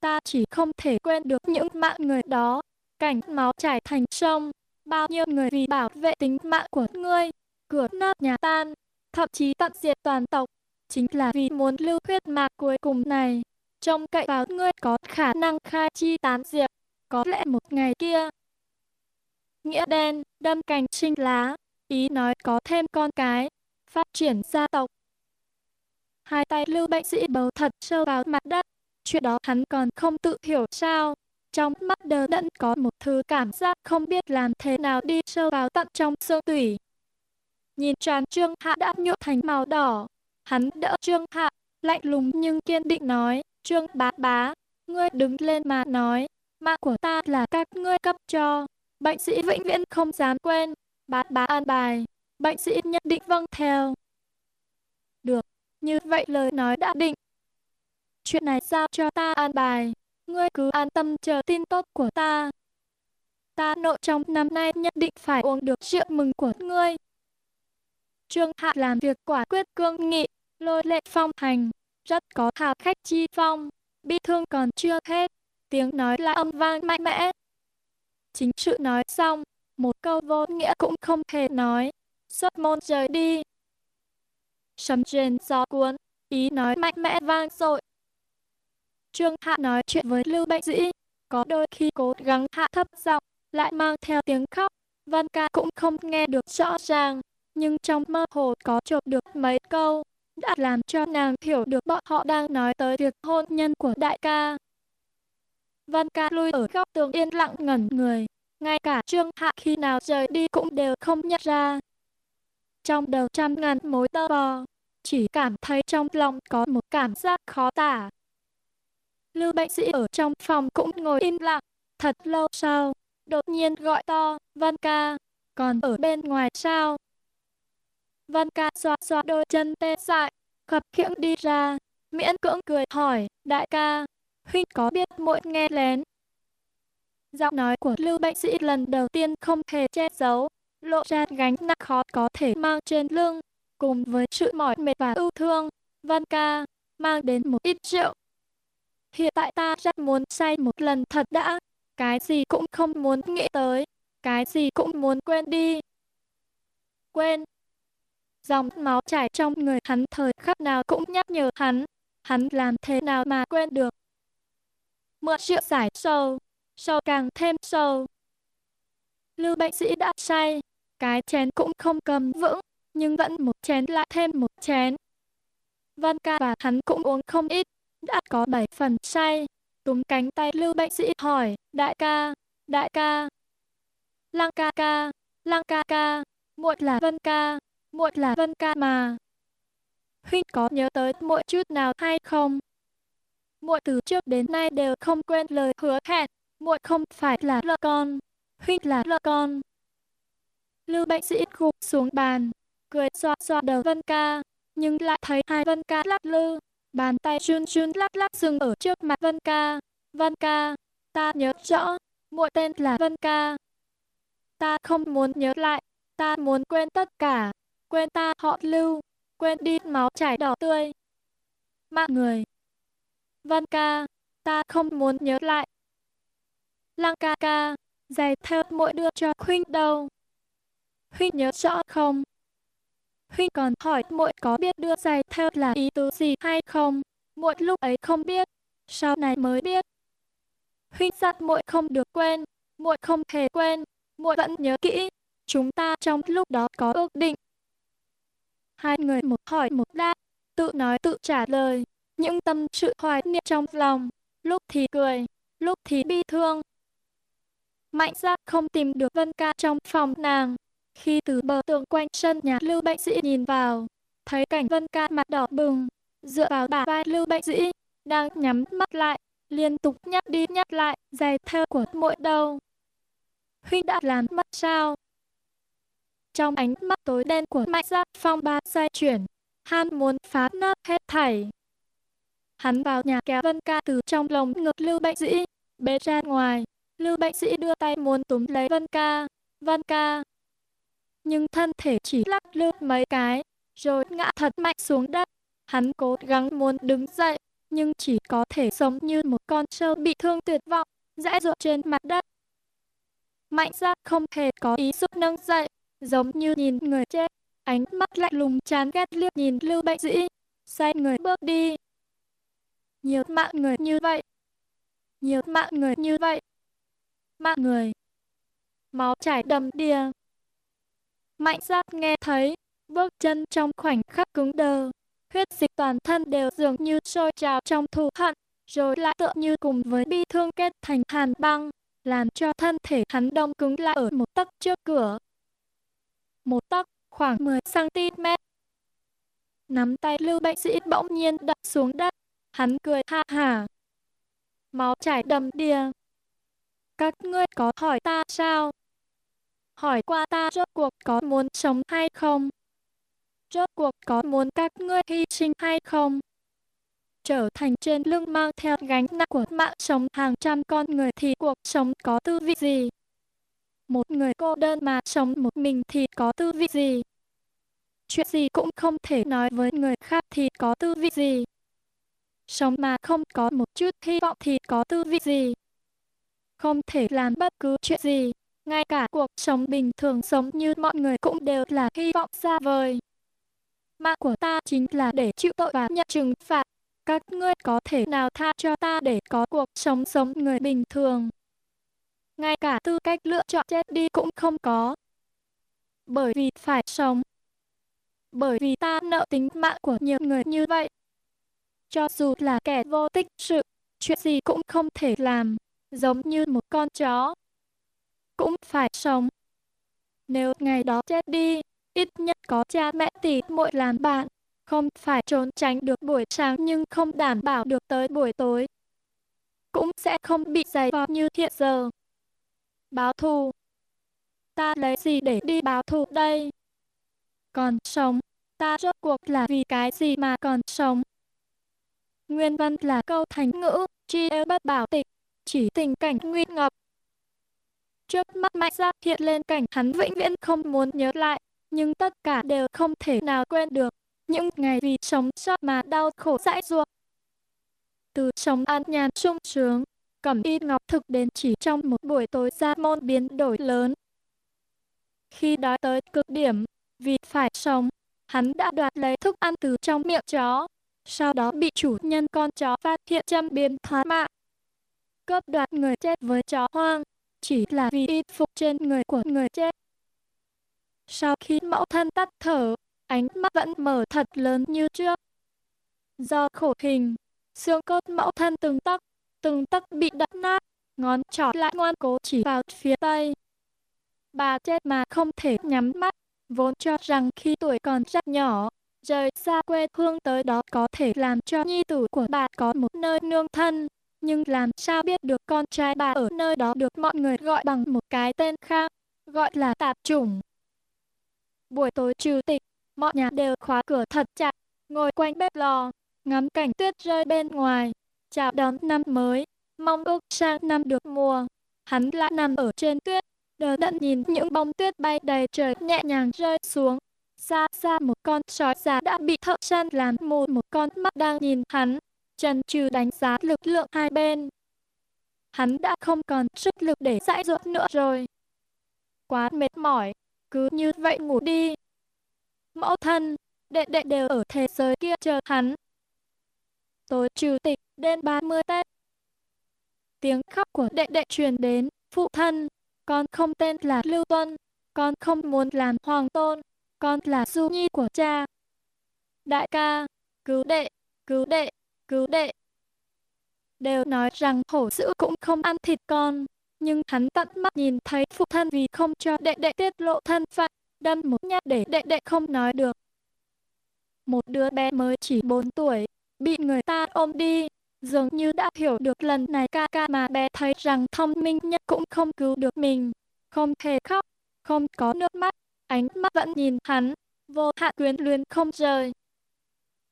Ta chỉ không thể quên được những mạng người đó, cảnh máu chảy thành sông, bao nhiêu người vì bảo vệ tính mạng của ngươi, cửa nát nhà tan, thậm chí tận diệt toàn tộc, chính là vì muốn lưu huyết mạc cuối cùng này. Trông cậy vào ngươi có khả năng khai chi tán diệt, có lẽ một ngày kia. Nghĩa đen, đâm cành sinh lá, ý nói có thêm con cái, phát triển gia tộc. Hai tay lưu bệnh sĩ bầu thật sâu vào mặt đất, chuyện đó hắn còn không tự hiểu sao. Trong mắt đờ đẫn có một thứ cảm giác không biết làm thế nào đi sâu vào tận trong xương tủy. Nhìn tràn trương hạ đã nhuộm thành màu đỏ, hắn đỡ trương hạ, lạnh lùng nhưng kiên định nói, trương bá bá, ngươi đứng lên mà nói, mạng của ta là các ngươi cấp cho, bệnh sĩ vĩnh viễn không dám quên, bá bá an bài, bệnh sĩ nhất định vâng theo. Được, như vậy lời nói đã định. Chuyện này giao cho ta an bài, ngươi cứ an tâm chờ tin tốt của ta. Ta nội trong năm nay nhất định phải uống được rượu mừng của ngươi. Trương Hạ làm việc quả quyết cương nghị, lôi lệ phong hành, rất có hào khách chi phong, bi thương còn chưa hết, tiếng nói lại âm vang mạnh mẽ. Chính sự nói xong, một câu vô nghĩa cũng không thể nói, xuất môn rời đi. Sấm truyền gió cuốn, ý nói mạnh mẽ vang dội. Trương Hạ nói chuyện với Lưu Bệnh Dĩ, có đôi khi cố gắng hạ thấp giọng, lại mang theo tiếng khóc. Văn ca cũng không nghe được rõ ràng, nhưng trong mơ hồ có chộp được mấy câu, đã làm cho nàng hiểu được bọn họ đang nói tới việc hôn nhân của đại ca. Văn ca lui ở góc tường yên lặng ngẩn người, ngay cả Trương Hạ khi nào rời đi cũng đều không nhận ra. Trong đầu trăm ngàn mối tơ bò, chỉ cảm thấy trong lòng có một cảm giác khó tả. Lưu bệnh sĩ ở trong phòng cũng ngồi im lặng, thật lâu sau, đột nhiên gọi to, Văn ca, còn ở bên ngoài sao? Văn ca xoa xoa đôi chân tê dại, khập khiễng đi ra, miễn cưỡng cười hỏi, đại ca, huynh có biết muội nghe lén. Giọng nói của lưu bệnh sĩ lần đầu tiên không hề che giấu, lộ ra gánh nặng khó có thể mang trên lưng, cùng với sự mỏi mệt và ưu thương. Văn ca, mang đến một ít rượu. Hiện tại ta rất muốn say một lần thật đã, cái gì cũng không muốn nghĩ tới, cái gì cũng muốn quên đi. Quên. Dòng máu chảy trong người hắn thời khắc nào cũng nhắc nhở hắn, hắn làm thế nào mà quên được. Mượn rượu giải sâu, sâu càng thêm sâu. Lưu bệnh sĩ đã say, cái chén cũng không cầm vững, nhưng vẫn một chén lại thêm một chén. Văn ca và hắn cũng uống không ít, đã có bảy phần say. Túm cánh tay lưu bệnh sĩ hỏi, đại ca, đại ca. Lăng ca ca, lăng ca ca, muội là vân ca, muội là vân ca mà. Huynh có nhớ tới muội chút nào hay không? Muội từ trước đến nay đều không quên lời hứa hẹn, muội không phải là lợ con, huynh là lợ con. Lưu bệnh sĩ gục xuống bàn, cười xoa xoa đầu Vân Ca, nhưng lại thấy hai Vân Ca lắc lư, bàn tay run run lắc lắc dừng ở trước mặt Vân Ca. Vân Ca, ta nhớ rõ, muội tên là Vân Ca. Ta không muốn nhớ lại, ta muốn quên tất cả, quên ta họ Lưu, quên đi máu chảy đỏ tươi. Mạng người. văn Ca, ta không muốn nhớ lại. Lăng ca ca, giày theo mỗi đưa cho huynh đâu. Huynh nhớ rõ không? Huynh còn hỏi muội có biết đưa giày theo là ý tứ gì hay không? Muội lúc ấy không biết, sau này mới biết. Huynh dặn muội không được quên, muội không hề quên, muội vẫn nhớ kỹ. Chúng ta trong lúc đó có ước định. Hai người một hỏi một đáp, tự nói tự trả lời, những tâm sự hoài niệm trong lòng, lúc thì cười, lúc thì bi thương. Mạnh giác không tìm được Vân Ca trong phòng nàng, khi từ bờ tường quanh sân nhà Lưu Bệnh Sĩ nhìn vào, thấy cảnh Vân Ca mặt đỏ bừng, dựa vào bả vai Lưu Bệnh Sĩ, đang nhắm mắt lại, liên tục nhắc đi nhắc lại, giày thơ của mỗi đầu. Huynh đã làm mất sao? Trong ánh mắt tối đen của Mạnh Gia Phong ba xoay chuyển, Hắn muốn phá nát hết thảy. Hắn vào nhà kéo Vân Ca từ trong lồng ngực Lưu Bệnh Sĩ, bế ra ngoài. Lưu Bệnh Sĩ đưa tay muốn túm lấy Vân Ca. Vân Ca, nhưng thân thể chỉ lắc lư mấy cái, rồi ngã thật mạnh xuống đất. Hắn cố gắng muốn đứng dậy, nhưng chỉ có thể sống như một con trâu bị thương tuyệt vọng, rẽ ruột trên mặt đất. Mạnh ra không hề có ý giúp nâng dậy, giống như nhìn người chết, ánh mắt lạnh lùng chán ghét liếc nhìn lưu bệnh dĩ, xoay người bước đi. Nhiều mạng người như vậy, nhiều mạng người như vậy, mạng người, máu chảy đầm đìa, Mạnh giác nghe thấy, bước chân trong khoảnh khắc cứng đờ. Huyết dịch toàn thân đều dường như sôi trào trong thù hận, rồi lại tựa như cùng với bi thương kết thành hàn băng, làm cho thân thể hắn đông cứng lại ở một tấc trước cửa. Một tấc, khoảng 10cm. Nắm tay lưu bệnh sĩ bỗng nhiên đập xuống đất, hắn cười ha hả. Máu chảy đầm đìa. Các ngươi có hỏi ta sao? hỏi qua ta rốt cuộc có muốn sống hay không? Rốt cuộc có muốn các ngươi hy sinh hay không? Trở thành trên lưng mang theo gánh nặng của mạng sống hàng trăm con người thì cuộc sống có tư vị gì? Một người cô đơn mà sống một mình thì có tư vị gì? Chuyện gì cũng không thể nói với người khác thì có tư vị gì? Sống mà không có một chút hy vọng thì có tư vị gì? Không thể làm bất cứ chuyện gì, ngay cả cuộc sống bình thường sống như mọi người cũng đều là hy vọng xa vời. Mạng của ta chính là để chịu tội và nhận trừng phạt. Các ngươi có thể nào tha cho ta để có cuộc sống sống người bình thường. Ngay cả tư cách lựa chọn chết đi cũng không có. Bởi vì phải sống. Bởi vì ta nợ tính mạng của nhiều người như vậy. Cho dù là kẻ vô tích sự, chuyện gì cũng không thể làm, giống như một con chó cũng phải sống. Nếu ngày đó chết đi, ít nhất có cha mẹ tỷ muội làm bạn, không phải trốn tránh được buổi sáng nhưng không đảm bảo được tới buổi tối. Cũng sẽ không bị giày vò như hiện giờ. Báo thù. Ta lấy gì để đi báo thù đây? Còn sống, ta rốt cuộc là vì cái gì mà còn sống? Nguyên văn là câu thành ngữ, chi bất bảo tịch, chỉ tình cảnh nguy ngập, Trước mắt Mạnh ra hiện lên cảnh hắn vĩnh viễn không muốn nhớ lại, nhưng tất cả đều không thể nào quên được. Những ngày vì sống sót mà đau khổ dãi ruột. Từ sống an nhàn sung sướng, cẩm y ngọc thực đến chỉ trong một buổi tối ra môn biến đổi lớn. Khi đói tới cực điểm, vì phải sống, hắn đã đoạt lấy thức ăn từ trong miệng chó, sau đó bị chủ nhân con chó phát hiện châm biếm thoá mạng. Cướp đoạt người chết với chó hoang, chỉ là vì y phục trên người của người chết. Sau khi mẫu thân tắt thở, ánh mắt vẫn mở thật lớn như trước. Do khổ hình, xương cốt mẫu thân từng tắc từng tấc bị đập nát, ngón trỏ lại ngoan cố chỉ vào phía tây. Bà chết mà không thể nhắm mắt, vốn cho rằng khi tuổi còn rất nhỏ, rời xa quê hương tới đó có thể làm cho nhi tử của bà có một nơi nương thân. Nhưng làm sao biết được con trai bà ở nơi đó được mọi người gọi bằng một cái tên khác, gọi là tạp chủng. Buổi tối trừ tịch, mọi nhà đều khóa cửa thật chặt, ngồi quanh bếp lò, ngắm cảnh tuyết rơi bên ngoài, chào đón năm mới, mong ước sang năm được mùa. Hắn lại nằm ở trên tuyết, đờ đẫn nhìn những bông tuyết bay đầy trời nhẹ nhàng rơi xuống. Xa xa một con sói già đã bị thợ săn làm mù một con mắt đang nhìn hắn, trần trừ đánh giá lực lượng hai bên. Hắn đã không còn sức lực để dãi dột nữa rồi. Quá mệt mỏi, cứ như vậy ngủ đi. Mẫu thân, đệ đệ đều ở thế giới kia chờ hắn. Tối trừ tịch, đêm 30 Tết. Tiếng khóc của đệ đệ truyền đến, phụ thân, con không tên là Lưu Tuân, con không muốn làm hoàng tôn, con là du nhi của cha. Đại ca, cứu đệ, cứu đệ, cứu đệ. Đều nói rằng hổ dữ cũng không ăn thịt con, nhưng hắn tận mắt nhìn thấy phụ thân vì không cho đệ đệ tiết lộ thân phận, đâm một nhát để đệ đệ không nói được. Một đứa bé mới chỉ 4 tuổi, bị người ta ôm đi, dường như đã hiểu được lần này ca ca mà bé thấy rằng thông minh nhất cũng không cứu được mình, không thể khóc, không có nước mắt, ánh mắt vẫn nhìn hắn, vô hạn quyến luyến không rời.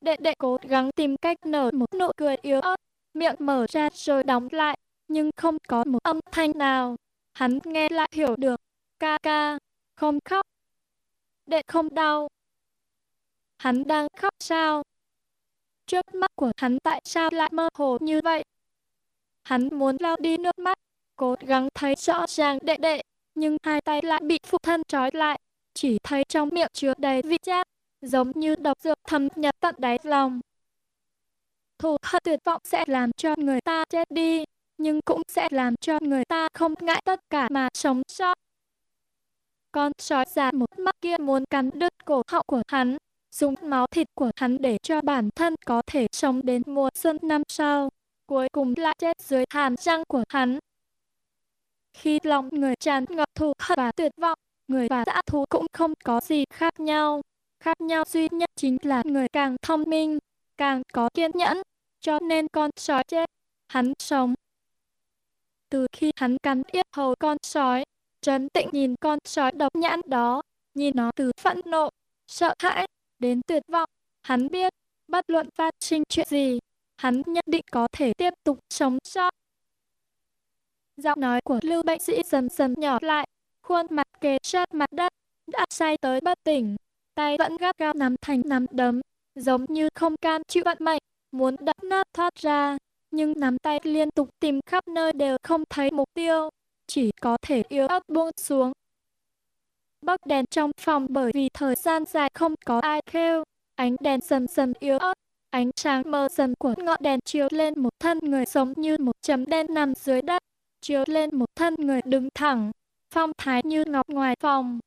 Đệ đệ cố gắng tìm cách nở một nụ cười yếu ớt, miệng mở ra rồi đóng lại, nhưng không có một âm thanh nào. Hắn nghe lại hiểu được, ca ca, không khóc. Đệ không đau. Hắn đang khóc sao? Trước mắt của hắn tại sao lại mơ hồ như vậy? Hắn muốn lau đi nước mắt, cố gắng thấy rõ ràng đệ đệ, nhưng hai tay lại bị phụ thân trói lại, chỉ thấy trong miệng chứa đầy vị giác, giống như độc dược thâm nhập tận đáy lòng. Thù hận tuyệt vọng sẽ làm cho người ta chết đi, nhưng cũng sẽ làm cho người ta không ngại tất cả mà sống sót. Con sói già một mắt kia muốn cắn đứt cổ họng của hắn, dùng máu thịt của hắn để cho bản thân có thể sống đến mùa xuân năm sau. Cuối cùng lại chết dưới hàm răng của hắn. Khi lòng người tràn ngập thù hận và tuyệt vọng, người và dã thú cũng không có gì khác nhau. Khác nhau duy nhất chính là người càng thông minh, càng có kiên nhẫn, cho nên con sói chết, hắn sống. Từ khi hắn cắn yết hầu con sói, Trấn Tịnh nhìn con sói độc nhãn đó, nhìn nó từ phẫn nộ, sợ hãi, đến tuyệt vọng. Hắn biết, bất luận phát sinh chuyện gì, hắn nhất định có thể tiếp tục sống sót. Giọng nói của Lưu Bệnh Sĩ dần dần nhỏ lại, khuôn mặt kề sát mặt đất, đã say tới bất tỉnh, tay vẫn gắt gao nắm thành nắm đấm, giống như không can chịu vận mệnh, muốn đập nát thoát ra, nhưng nắm tay liên tục tìm khắp nơi đều không thấy mục tiêu, chỉ có thể yếu ớt buông xuống. Bắc đèn trong phòng bởi vì thời gian dài không có ai kêu, ánh đèn dần dần yếu ớt, ánh sáng mờ dần của ngọn đèn chiếu lên một thân người giống như một chấm đen nằm dưới đất, chiếu lên một thân người đứng thẳng, phong thái như ngọc ngoài phòng.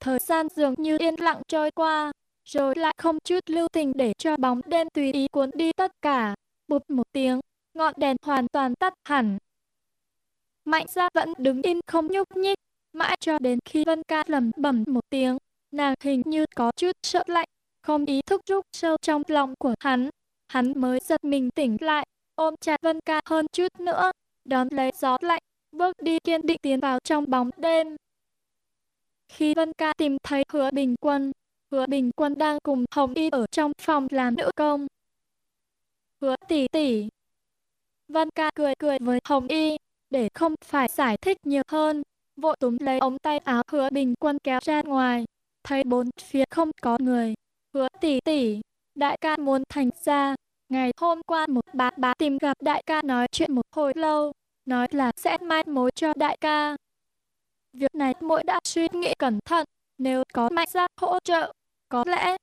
Thời gian dường như yên lặng trôi qua, rồi lại không chút lưu tình để cho bóng đen tùy ý cuốn đi tất cả. Bụp một tiếng, ngọn đèn hoàn toàn tắt hẳn. Mạnh ra vẫn đứng im không nhúc nhích, mãi cho đến khi Vân Ca lầm bẩm một tiếng, nàng hình như có chút sợ lạnh, không ý thức rút sâu trong lòng của hắn. Hắn mới giật mình tỉnh lại, ôm chặt Vân Ca hơn chút nữa, đón lấy gió lạnh, bước đi kiên định tiến vào trong bóng đêm. Khi Vân Ca tìm thấy hứa bình quân, hứa bình quân đang cùng Hồng Y ở trong phòng làm nữ công. Hứa tỷ tỷ. Vân Ca cười cười với Hồng Y, để không phải giải thích nhiều hơn, vội túm lấy ống tay áo hứa bình quân kéo ra ngoài, thấy bốn phía không có người. Hứa tỷ tỷ, đại ca muốn thành ra. Ngày hôm qua một bà bá tìm gặp đại ca nói chuyện một hồi lâu, nói là sẽ mai mối cho đại ca. Việc này mỗi đã suy nghĩ cẩn thận, nếu có mạnh ra hỗ trợ, có lẽ.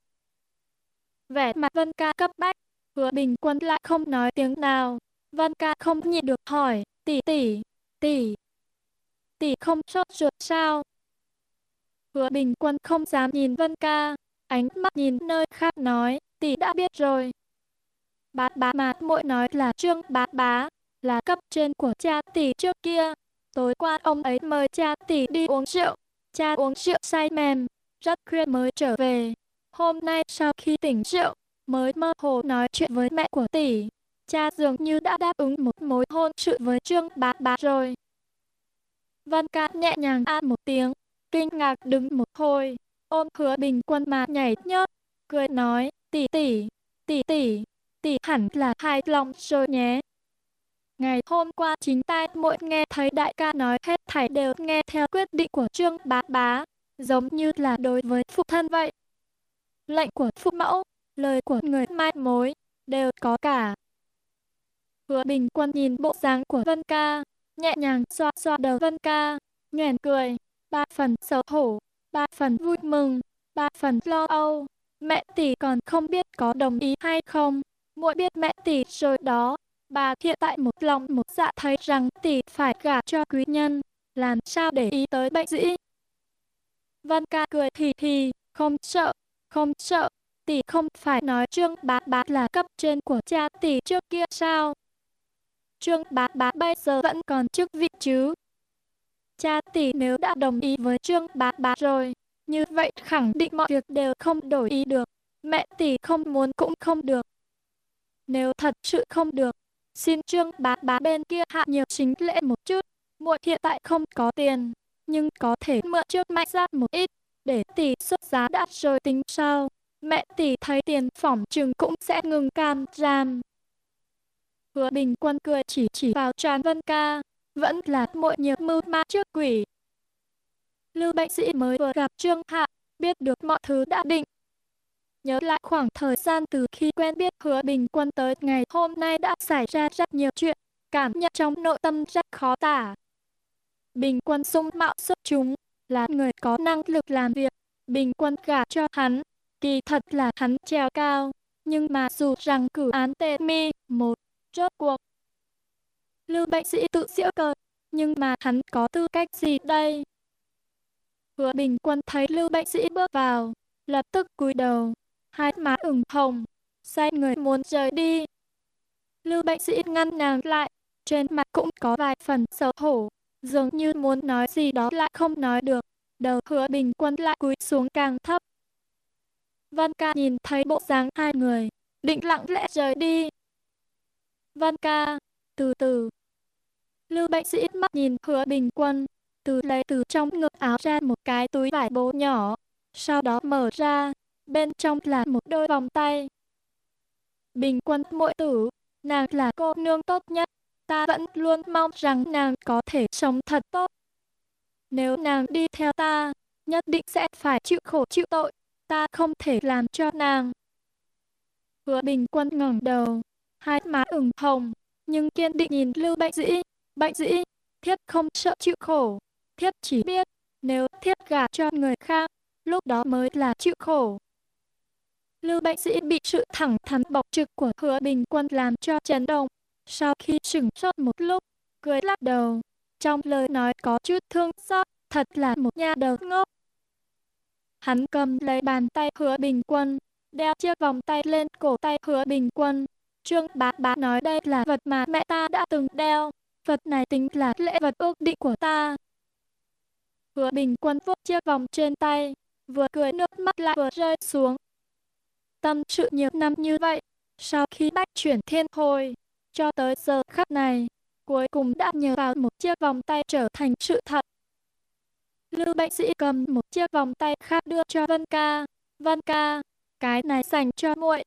Vẻ mặt Vân Ca cấp bách, hứa bình quân lại không nói tiếng nào. Vân Ca không nhịn được hỏi, tỷ tỷ, tỷ, tỷ không sốt ruột sao? Hứa bình quân không dám nhìn Vân Ca, ánh mắt nhìn nơi khác nói, tỷ đã biết rồi. Bá bá mà muội nói là trương bá bá, là cấp trên của cha tỷ trước kia. Tối qua ông ấy mời cha tỷ đi uống rượu, cha uống rượu say mềm, rất khuya mới trở về. Hôm nay sau khi tỉnh rượu, mới mơ hồ nói chuyện với mẹ của tỷ. Cha dường như đã đáp ứng một mối hôn sự với Trương bá bá rồi. Văn ca nhẹ nhàng a một tiếng, kinh ngạc đứng một hồi, ôm hứa bình quân mà nhảy nhót, cười nói, tỷ tỷ, tỷ tỷ, tỷ hẳn là hài lòng rồi nhé. Ngày hôm qua chính tai muội nghe thấy đại ca nói hết thảy đều nghe theo quyết định của Trương Bá Bá, giống như là đối với phụ thân vậy. Lệnh của phụ mẫu, lời của người mai mối, đều có cả. Hứa Bình Quân nhìn bộ dáng của Vân Ca, nhẹ nhàng xoa xoa đầu Vân Ca, nhoẻn cười, ba phần xấu hổ, ba phần vui mừng, ba phần lo âu. Mẹ tỷ còn không biết có đồng ý hay không, muội biết mẹ tỷ rồi đó. Bà hiện tại một lòng một dạ thấy rằng tỷ phải gả cho quý nhân, làm sao để ý tới bệnh dĩ. Vân ca cười thì thì, không sợ, không sợ, tỷ không phải nói Trương Bá Bá là cấp trên của cha tỷ trước kia sao? Trương Bá Bá bây giờ vẫn còn chức vị chứ? Cha tỷ nếu đã đồng ý với Trương Bá Bá rồi, như vậy khẳng định mọi việc đều không đổi ý được. Mẹ tỷ không muốn cũng không được. Nếu thật sự không được, xin Trương Bá Bá bên kia hạ nhiều chính lễ một chút. Muội hiện tại không có tiền, nhưng có thể mượn trước mạnh ra một ít, để tỷ xuất giá đã rồi tính sau. Mẹ tỷ thấy tiền phỏng chừng cũng sẽ ngừng cam giam. Hứa bình quân cười chỉ chỉ vào tràn vân ca, vẫn là muội nhiều mưu ma trước quỷ. Lưu bệnh sĩ mới vừa gặp Trương Hạ, biết được mọi thứ đã định. Nhớ lại khoảng thời gian từ khi quen biết hứa bình quân tới ngày hôm nay đã xảy ra rất nhiều chuyện, cảm nhận trong nội tâm rất khó tả. Bình quân sung mạo xuất chúng, là người có năng lực làm việc, bình quân gả cho hắn, kỳ thật là hắn treo cao, nhưng mà dù rằng cử án tệ mi, một, rốt cuộc. Lưu bệnh sĩ tự giễu cờ nhưng mà hắn có tư cách gì đây? Hứa bình quân thấy lưu bệnh sĩ bước vào, lập tức cúi đầu, hai má ửng hồng, say người muốn rời đi. Lưu bệnh sĩ ngăn nàng lại, trên mặt cũng có vài phần xấu hổ, dường như muốn nói gì đó lại không nói được. Đầu hứa bình quân lại cúi xuống càng thấp. Văn ca nhìn thấy bộ dáng hai người, định lặng lẽ rời đi. Văn ca, từ từ. Lưu bệnh sĩ mắt nhìn hứa bình quân, từ lấy từ trong ngực áo ra một cái túi vải bố nhỏ, sau đó mở ra, bên trong là một đôi vòng tay. Bình quân mỗi tử, nàng là cô nương tốt nhất, ta vẫn luôn mong rằng nàng có thể sống thật tốt. Nếu nàng đi theo ta, nhất định sẽ phải chịu khổ chịu tội, ta không thể làm cho nàng. Hứa bình quân ngẩng đầu, hai má ửng hồng, nhưng kiên định nhìn Lưu Bệnh Dĩ. Bệnh Dĩ, thiếp không sợ chịu khổ, thiếp chỉ biết, nếu thiếp gả cho người khác, lúc đó mới là chịu khổ. Lưu Bệnh Dĩ bị sự thẳng thắn bộc trực của hứa bình quân làm cho chấn động. Sau khi sửng sốt một lúc, cười lắc đầu. Trong lời nói có chút thương xót, thật là một nhà đầu ngốc. Hắn cầm lấy bàn tay hứa bình quân, đeo chiếc vòng tay lên cổ tay hứa bình quân. Trương bá bá nói đây là vật mà mẹ ta đã từng đeo. Vật này tính là lễ vật ước định của ta. Hứa bình quân vuốt chiếc vòng trên tay, vừa cười nước mắt lại vừa rơi xuống. Tâm sự nhiều năm như vậy, sau khi bách chuyển thiên hồi, cho tới giờ khắc này, cuối cùng đã nhờ vào một chiếc vòng tay trở thành sự thật. Lưu bệnh sĩ cầm một chiếc vòng tay khác đưa cho Vân Ca. Vân Ca, cái này dành cho muội.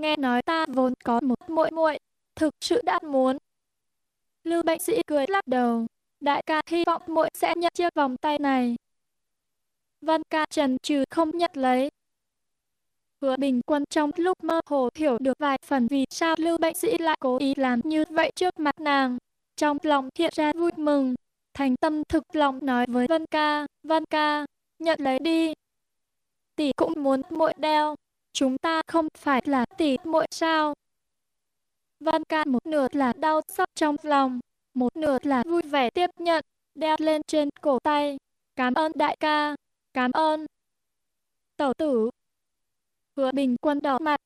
Nghe nói ta vốn có một muội muội, thực sự đã muốn. Lưu bệnh sĩ cười lắc đầu, đại ca hy vọng muội sẽ nhận chiếc vòng tay này. Vân Ca trần trừ không nhận lấy, Hứa bình quân trong lúc mơ hồ hiểu được vài phần vì sao lưu bệnh sĩ lại cố ý làm như vậy trước mặt nàng. Trong lòng hiện ra vui mừng, thành tâm thực lòng nói với Vân ca, Vân ca, nhận lấy đi. tỷ cũng muốn muội đeo. Chúng ta không phải là tỷ muội sao? Văn ca một nửa là đau xót trong lòng, một nửa là vui vẻ tiếp nhận, đeo lên trên cổ tay. Cảm ơn đại ca, cảm ơn. Tẩu tử. Hứa bình quân đỏ mặt,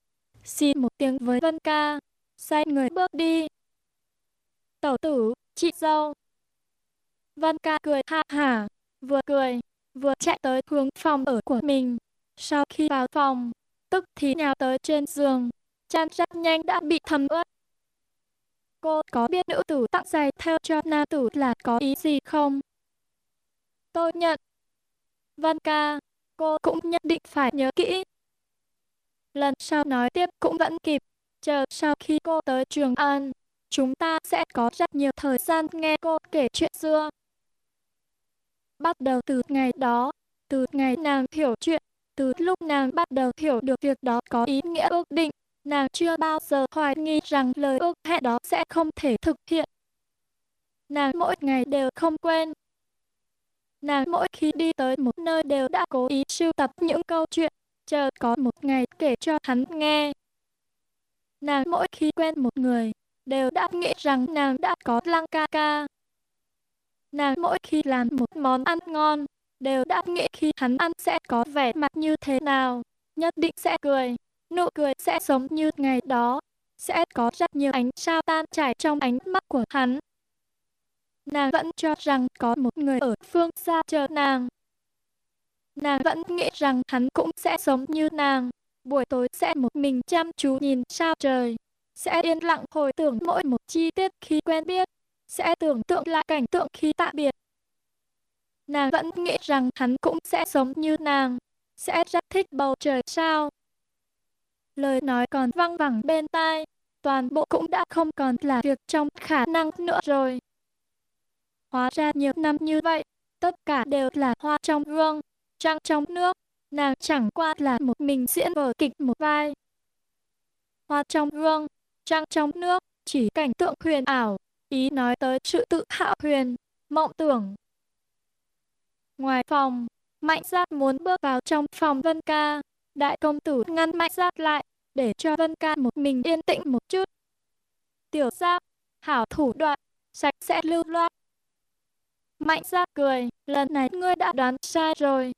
xin một tiếng với Văn ca, xoay người bước đi. Tẩu tử, chị dâu. Văn ca cười ha hả, vừa cười, vừa chạy tới hướng phòng ở của mình. Sau khi vào phòng, tức thì nhào tới trên giường, Chan rất nhanh đã bị thấm ướt. Cô có biết nữ tử tặng giày theo cho nam tử là có ý gì không? Tôi nhận. Văn ca, cô cũng nhất định phải nhớ kỹ. Lần sau nói tiếp cũng vẫn kịp. Chờ sau khi cô tới Trường An, chúng ta sẽ có rất nhiều thời gian nghe cô kể chuyện xưa. Bắt đầu từ ngày đó, từ ngày nàng hiểu chuyện, từ lúc nàng bắt đầu hiểu được việc đó có ý nghĩa ước định, nàng chưa bao giờ hoài nghi rằng lời ước hẹn đó sẽ không thể thực hiện. Nàng mỗi ngày đều không quên. Nàng mỗi khi đi tới một nơi đều đã cố ý sưu tập những câu chuyện, chờ có một ngày kể cho hắn nghe. Nàng mỗi khi quen một người, đều đã nghĩ rằng nàng đã có lăng ca ca. Nàng mỗi khi làm một món ăn ngon, đều đã nghĩ khi hắn ăn sẽ có vẻ mặt như thế nào, nhất định sẽ cười, nụ cười sẽ giống như ngày đó, sẽ có rất nhiều ánh sao tan chảy trong ánh mắt của hắn. Nàng vẫn cho rằng có một người ở phương xa chờ nàng. Nàng vẫn nghĩ rằng hắn cũng sẽ giống như nàng, buổi tối sẽ một mình chăm chú nhìn sao trời, sẽ yên lặng hồi tưởng mỗi một chi tiết khi quen biết, sẽ tưởng tượng lại cảnh tượng khi tạm biệt. Nàng vẫn nghĩ rằng hắn cũng sẽ giống như nàng, sẽ rất thích bầu trời sao. Lời nói còn văng vẳng bên tai, toàn bộ cũng đã không còn là việc trong khả năng nữa rồi. Hóa ra nhiều năm như vậy, tất cả đều là hoa trong gương, trăng trong nước, nàng chẳng qua là một mình diễn vở kịch một vai. Hoa trong gương, trăng trong nước, chỉ cảnh tượng huyền ảo, ý nói tới sự tự hạ huyền, mộng tưởng. Ngoài phòng, Mạnh Giác muốn bước vào trong phòng Vân Ca, đại công tử ngăn Mạnh Giác lại, để cho Vân Ca một mình yên tĩnh một chút. Tiểu Giác, hảo thủ đoạn, sạch sẽ lưu loát. Mạnh Giác cười, lần này ngươi đã đoán sai rồi.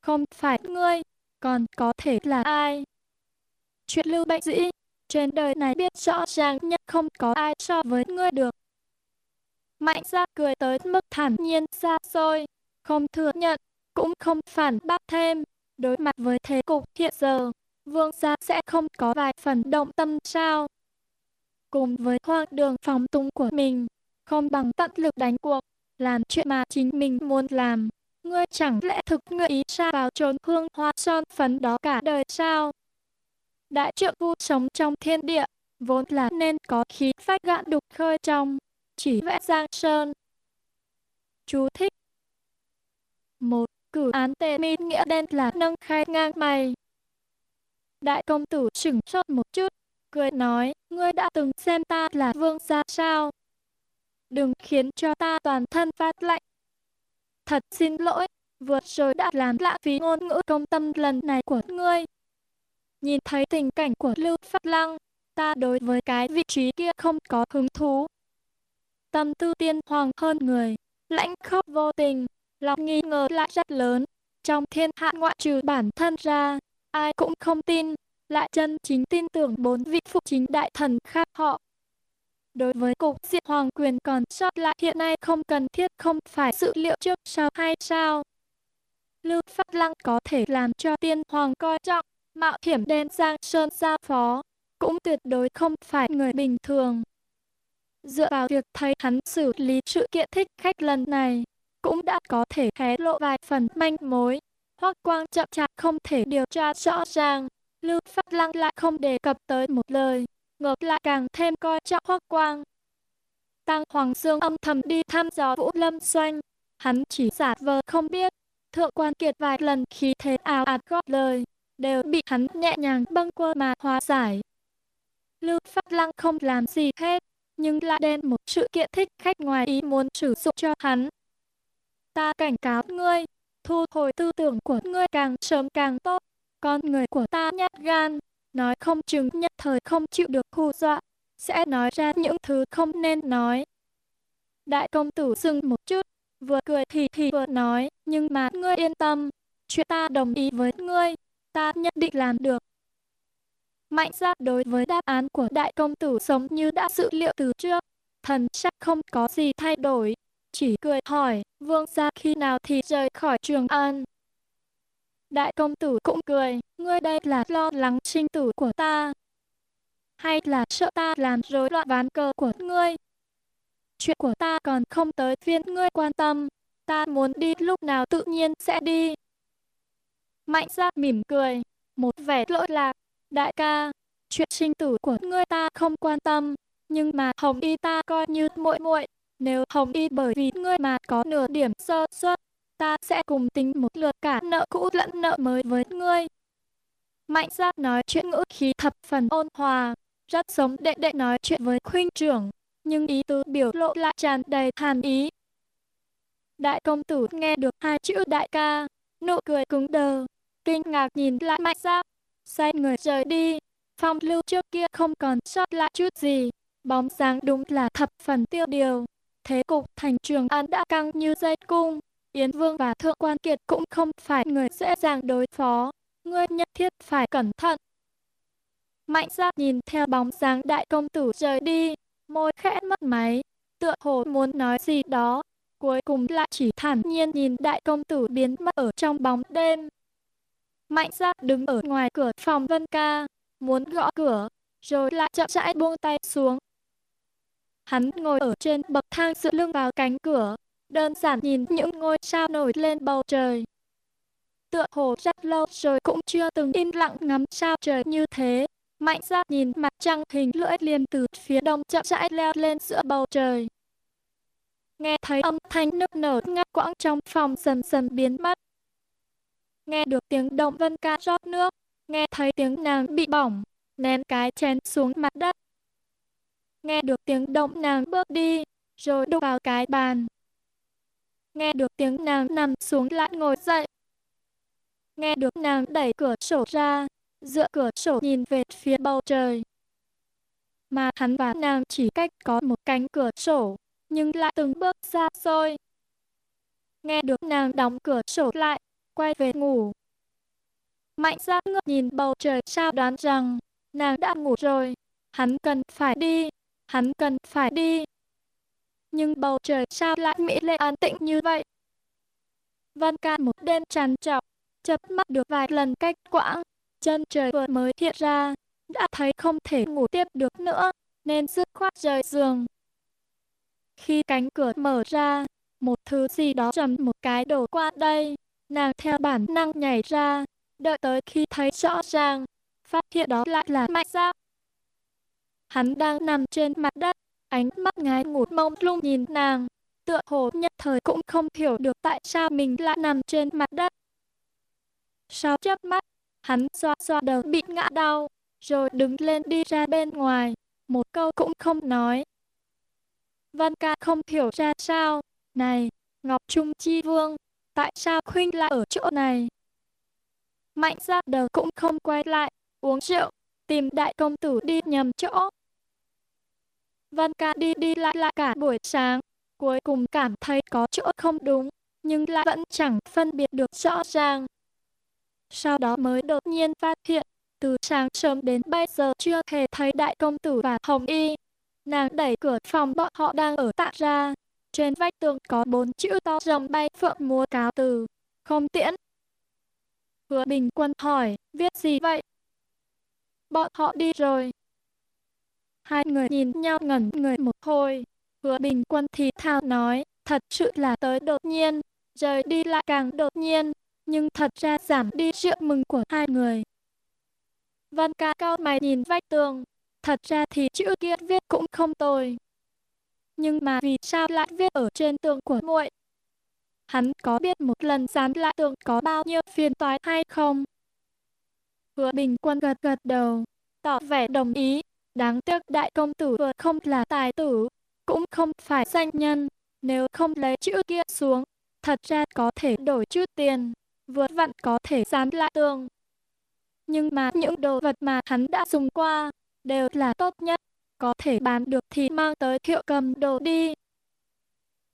Không phải ngươi, còn có thể là ai? Chuyện lưu bệnh dĩ, trên đời này biết rõ ràng nhất không có ai so với ngươi được. Mạnh ra cười tới mức thản nhiên xa xôi, không thừa nhận, cũng không phản bác thêm. Đối mặt với thế cục hiện giờ, vương gia sẽ không có vài phần động tâm sao. Cùng với hoang đường phóng tung của mình, không bằng tận lực đánh cuộc, làm chuyện mà chính mình muốn làm. Ngươi chẳng lẽ thực ngươi ý xa vào trốn hương hoa son phấn đó cả đời sao? Đại trượng phu sống trong thiên địa, vốn là nên có khí phách gạn đục khơi trong, chỉ vẽ giang sơn. Chú thích một Cử án tề mi nghĩa đen là nâng khai ngang mày. Đại công tử sửng sốt một chút, cười nói, ngươi đã từng xem ta là vương gia sao? Đừng khiến cho ta toàn thân phát lạnh. Thật xin lỗi, vượt rồi đã làm lãng phí ngôn ngữ công tâm lần này của ngươi. Nhìn thấy tình cảnh của Lưu Phát Lăng, ta đối với cái vị trí kia không có hứng thú. Tâm tư tiên hoàng hơn người, lãnh khốc vô tình, lòng nghi ngờ lại rất lớn. Trong thiên hạ ngoại trừ bản thân ra, ai cũng không tin, lại chân chính tin tưởng bốn vị phụ chính đại thần khác họ. Đối với cục diện hoàng quyền còn sót lại hiện nay không cần thiết không phải sự liệu trước sau hay sao. Lưu Phát Lăng có thể làm cho tiên hoàng coi trọng, mạo hiểm đem Giang Sơn giao phó, cũng tuyệt đối không phải người bình thường. Dựa vào việc thấy hắn xử lý sự kiện thích khách lần này, cũng đã có thể hé lộ vài phần manh mối. Hoắc Quang chậm chạp không thể điều tra rõ ràng, Lưu Phát Lăng lại không đề cập tới một lời, ngược lại càng thêm coi trọng Hoắc Quang. Tăng Hoàng Dương âm thầm đi thăm dò Vũ Lâm Doanh, hắn chỉ giả vờ không biết, thượng quan kiệt vài lần khí thế ảo ạt góp lời, đều bị hắn nhẹ nhàng bâng quơ mà hóa giải. Lưu Phát Lăng không làm gì hết, nhưng lại đem một sự kiện thích khách ngoài ý muốn sử dụng cho hắn. Ta cảnh cáo ngươi, thu hồi tư tưởng của ngươi càng sớm càng tốt. Con người của ta nhát gan, nói không chừng nhất thời không chịu được hù dọa, sẽ nói ra những thứ không nên nói. Đại công tử dừng một chút, vừa cười thì thì vừa nói, nhưng mà ngươi yên tâm, chuyện ta đồng ý với ngươi, ta nhất định làm được. Mạnh ra đối với đáp án của đại công tử sống như đã dự liệu từ trước, thần sắc không có gì thay đổi, chỉ cười hỏi, vương gia khi nào thì rời khỏi trường an. Đại công tử cũng cười, ngươi đây là lo lắng sinh tử của ta, hay là sợ ta làm rối loạn ván cờ của ngươi. Chuyện của ta còn không tới phiên ngươi quan tâm, ta muốn đi lúc nào tự nhiên sẽ đi. Mạnh ra mỉm cười, một vẻ lỗi lạc, đại ca, chuyện sinh tử của ngươi ta không quan tâm, nhưng mà Hồng Y ta coi như muội muội, nếu Hồng Y bởi vì ngươi mà có nửa điểm sơ suất, ta sẽ cùng tính một lượt cả nợ cũ lẫn nợ mới với ngươi. Mạnh giác nói chuyện ngữ khí thập phần ôn hòa, rất giống đệ đệ nói chuyện với khuynh trưởng, nhưng ý tứ biểu lộ lại tràn đầy hàn ý. Đại công tử nghe được hai chữ đại ca, nụ cười cứng đờ, kinh ngạc nhìn lại mạnh giác xoay người rời đi. Phong lưu trước kia không còn sót lại chút gì, bóng dáng đúng là thập phần tiêu điều. Thế cục thành trường an đã căng như dây cung, Yến Vương và Thượng Quan Kiệt cũng không phải người dễ dàng đối phó, ngươi nhất thiết phải cẩn thận. Mạnh ra nhìn theo bóng dáng đại công tử rời đi, môi khẽ mất máy, tựa hồ muốn nói gì đó, cuối cùng lại chỉ thản nhiên nhìn đại công tử biến mất ở trong bóng đêm. Mạnh ra đứng ở ngoài cửa phòng Vân Ca, muốn gõ cửa, rồi lại chậm rãi buông tay xuống. Hắn ngồi ở trên bậc thang dựa lưng vào cánh cửa, đơn giản nhìn những ngôi sao nổi lên bầu trời. Tựa hồ rất lâu rồi cũng chưa từng im lặng ngắm sao trời như thế. Mạnh ra nhìn mặt trăng hình lưỡi liềm từ phía đông chậm rãi leo lên giữa bầu trời. Nghe thấy âm thanh nức nở ngắt quãng trong phòng dần dần biến mất. Nghe được tiếng động vân ca rót nước, nghe thấy tiếng nàng bị bỏng, ném cái chén xuống mặt đất. Nghe được tiếng động nàng bước đi, rồi đục vào cái bàn. Nghe được tiếng nàng nằm xuống lại ngồi dậy. Nghe được nàng đẩy cửa sổ ra, dựa cửa sổ nhìn về phía bầu trời. Mà hắn và nàng chỉ cách có một cánh cửa sổ, nhưng lại từng bước xa xôi. Nghe được nàng đóng cửa sổ lại, quay về ngủ. Mạnh ra ngước nhìn bầu trời sao đoán rằng, nàng đã ngủ rồi, hắn cần phải đi, hắn cần phải đi. Nhưng bầu trời sao lại mỹ lệ an tĩnh như vậy? Văn ca một đêm tràn trọc, chớp mắt được vài lần cách quãng, chân trời vừa mới hiện ra, đã thấy không thể ngủ tiếp được nữa, nên dứt khoát rời giường. Khi cánh cửa mở ra, một thứ gì đó trầm một cái đổ qua đây, nàng theo bản năng nhảy ra, đợi tới khi thấy rõ ràng, phát hiện đó lại là mạnh giáp. Hắn đang nằm trên mặt đất, ánh mắt ngái ngủ mông lung nhìn nàng, tựa hồ nhất thời cũng không hiểu được tại sao mình lại nằm trên mặt đất. Sau chớp mắt, Hắn xoa xoa đầu bị ngã đau, rồi đứng lên đi ra bên ngoài, một câu cũng không nói. Văn ca không hiểu ra sao, này, Ngọc Trung Chi Vương, tại sao huynh lại ở chỗ này? Mạnh ra đầu cũng không quay lại, uống rượu, tìm đại công tử đi nhầm chỗ. Văn ca đi đi lại lại cả buổi sáng, cuối cùng cảm thấy có chỗ không đúng, nhưng lại vẫn chẳng phân biệt được rõ ràng sau đó mới đột nhiên phát hiện, từ sáng sớm đến bây giờ chưa hề thấy đại công tử và hồng y. Nàng đẩy cửa phòng bọn họ đang ở tạ ra. Trên vách tường có bốn chữ to rồng bay phượng múa cáo từ. Không tiễn. Hứa bình quân hỏi, viết gì vậy? Bọn họ đi rồi. Hai người nhìn nhau ngẩn người một hồi. Hứa bình quân thì thào nói, thật sự là tới đột nhiên, rời đi lại càng đột nhiên nhưng thật ra giảm đi rượu mừng của hai người. Văn ca cao mày nhìn vách tường, thật ra thì chữ kia viết cũng không tồi. Nhưng mà vì sao lại viết ở trên tường của muội? Hắn có biết một lần dán lại tường có bao nhiêu phiền toái hay không? Hứa bình quân gật gật đầu, tỏ vẻ đồng ý. Đáng tiếc đại công tử vừa không là tài tử, cũng không phải danh nhân. Nếu không lấy chữ kia xuống, thật ra có thể đổi chút tiền, vừa vặn có thể dán lại tường. Nhưng mà những đồ vật mà hắn đã dùng qua, đều là tốt nhất, có thể bán được thì mang tới hiệu cầm đồ đi.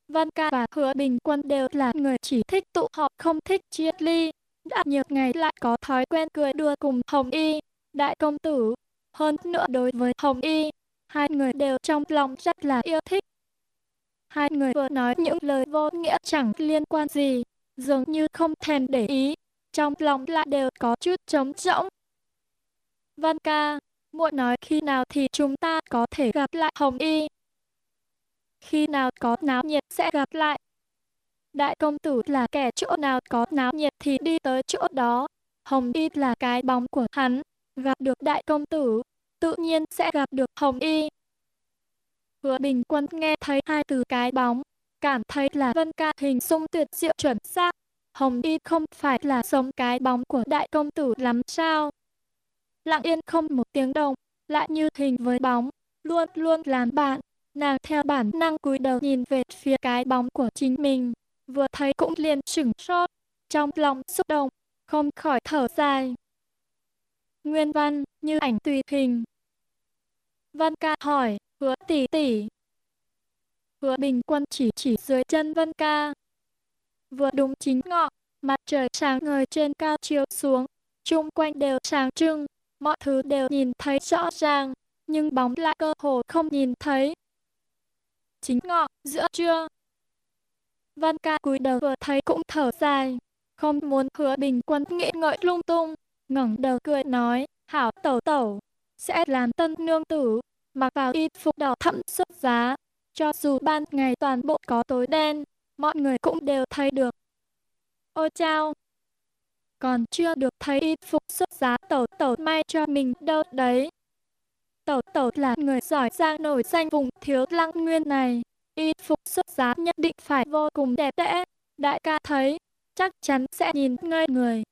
Văn ca và hứa bình quân đều là người chỉ thích tụ họp không thích chia ly, đã nhiều ngày lại có thói quen cười đùa cùng Hồng Y, đại công tử. Hơn nữa đối với Hồng Y, hai người đều trong lòng rất là yêu thích. Hai người vừa nói những lời vô nghĩa chẳng liên quan gì, dường như không thèm để ý, trong lòng lại đều có chút trống rỗng. Văn ca, muội nói khi nào thì chúng ta có thể gặp lại Hồng Y. Khi nào có náo nhiệt sẽ gặp lại. Đại công tử là kẻ chỗ nào có náo nhiệt thì đi tới chỗ đó. Hồng Y là cái bóng của hắn. Gặp được đại công tử, tự nhiên sẽ gặp được Hồng Y. Hứa Bình Quân nghe thấy hai từ cái bóng, cảm thấy là Vân Ca hình dung tuyệt diệu chuẩn xác. Hồng Y không phải là sống cái bóng của đại công tử lắm sao? Lặng yên không một tiếng động, lại như hình với bóng, luôn luôn làm bạn. Nàng theo bản năng cúi đầu nhìn về phía cái bóng của chính mình, vừa thấy cũng liền sửng sốt, trong lòng xúc động, không khỏi thở dài. Nguyên văn, như ảnh tùy hình. Văn ca hỏi, hứa tỷ tỷ. Hứa bình quân chỉ chỉ dưới chân Văn ca. Vừa đúng chính ngọ, mặt trời sáng ngời trên cao chiếu xuống, chung quanh đều sáng trưng, mọi thứ đều nhìn thấy rõ ràng, nhưng bóng lại cơ hồ không nhìn thấy. Chính ngọ, giữa trưa. Văn ca cúi đầu vừa thấy cũng thở dài, không muốn hứa bình quân nghĩ ngợi lung tung, ngẩng đầu cười nói, hảo tẩu tẩu, sẽ làm tân nương tử, mặc vào y phục đỏ thẫm xuất giá, cho dù ban ngày toàn bộ có tối đen, mọi người cũng đều thấy được. Ôi chao! Còn chưa được thấy y phục xuất giá tẩu tẩu may cho mình đâu đấy. Tẩu tẩu là người giỏi giang nổi danh vùng thiếu lăng nguyên này. Y phục xuất giá nhất định phải vô cùng đẹp đẽ. Đại ca thấy, chắc chắn sẽ nhìn ngây người.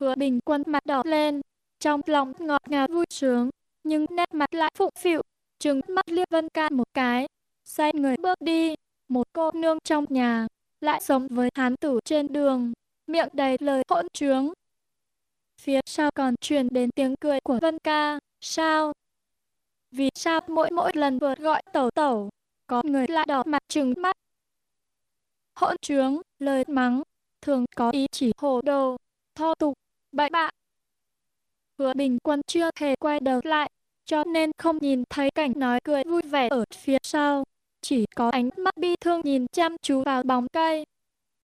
Hứa bình quân mặt đỏ lên, trong lòng ngọt ngào vui sướng, nhưng nét mặt lại phụng phịu, trừng mắt liếc Vân Ca một cái, xoay người bước đi, một cô nương trong nhà, lại sống với hán tử trên đường, miệng đầy lời hỗn trướng. Phía sau còn truyền đến tiếng cười của Vân Ca, sao? Vì sao mỗi mỗi lần vừa gọi tẩu tẩu, có người lại đỏ mặt trừng mắt? Hỗn trướng, lời mắng, thường có ý chỉ hồ đồ, thô tục, bậy bạ. Hứa bình quân chưa hề quay đầu lại, cho nên không nhìn thấy cảnh nói cười vui vẻ ở phía sau. Chỉ có ánh mắt bi thương nhìn chăm chú vào bóng cây,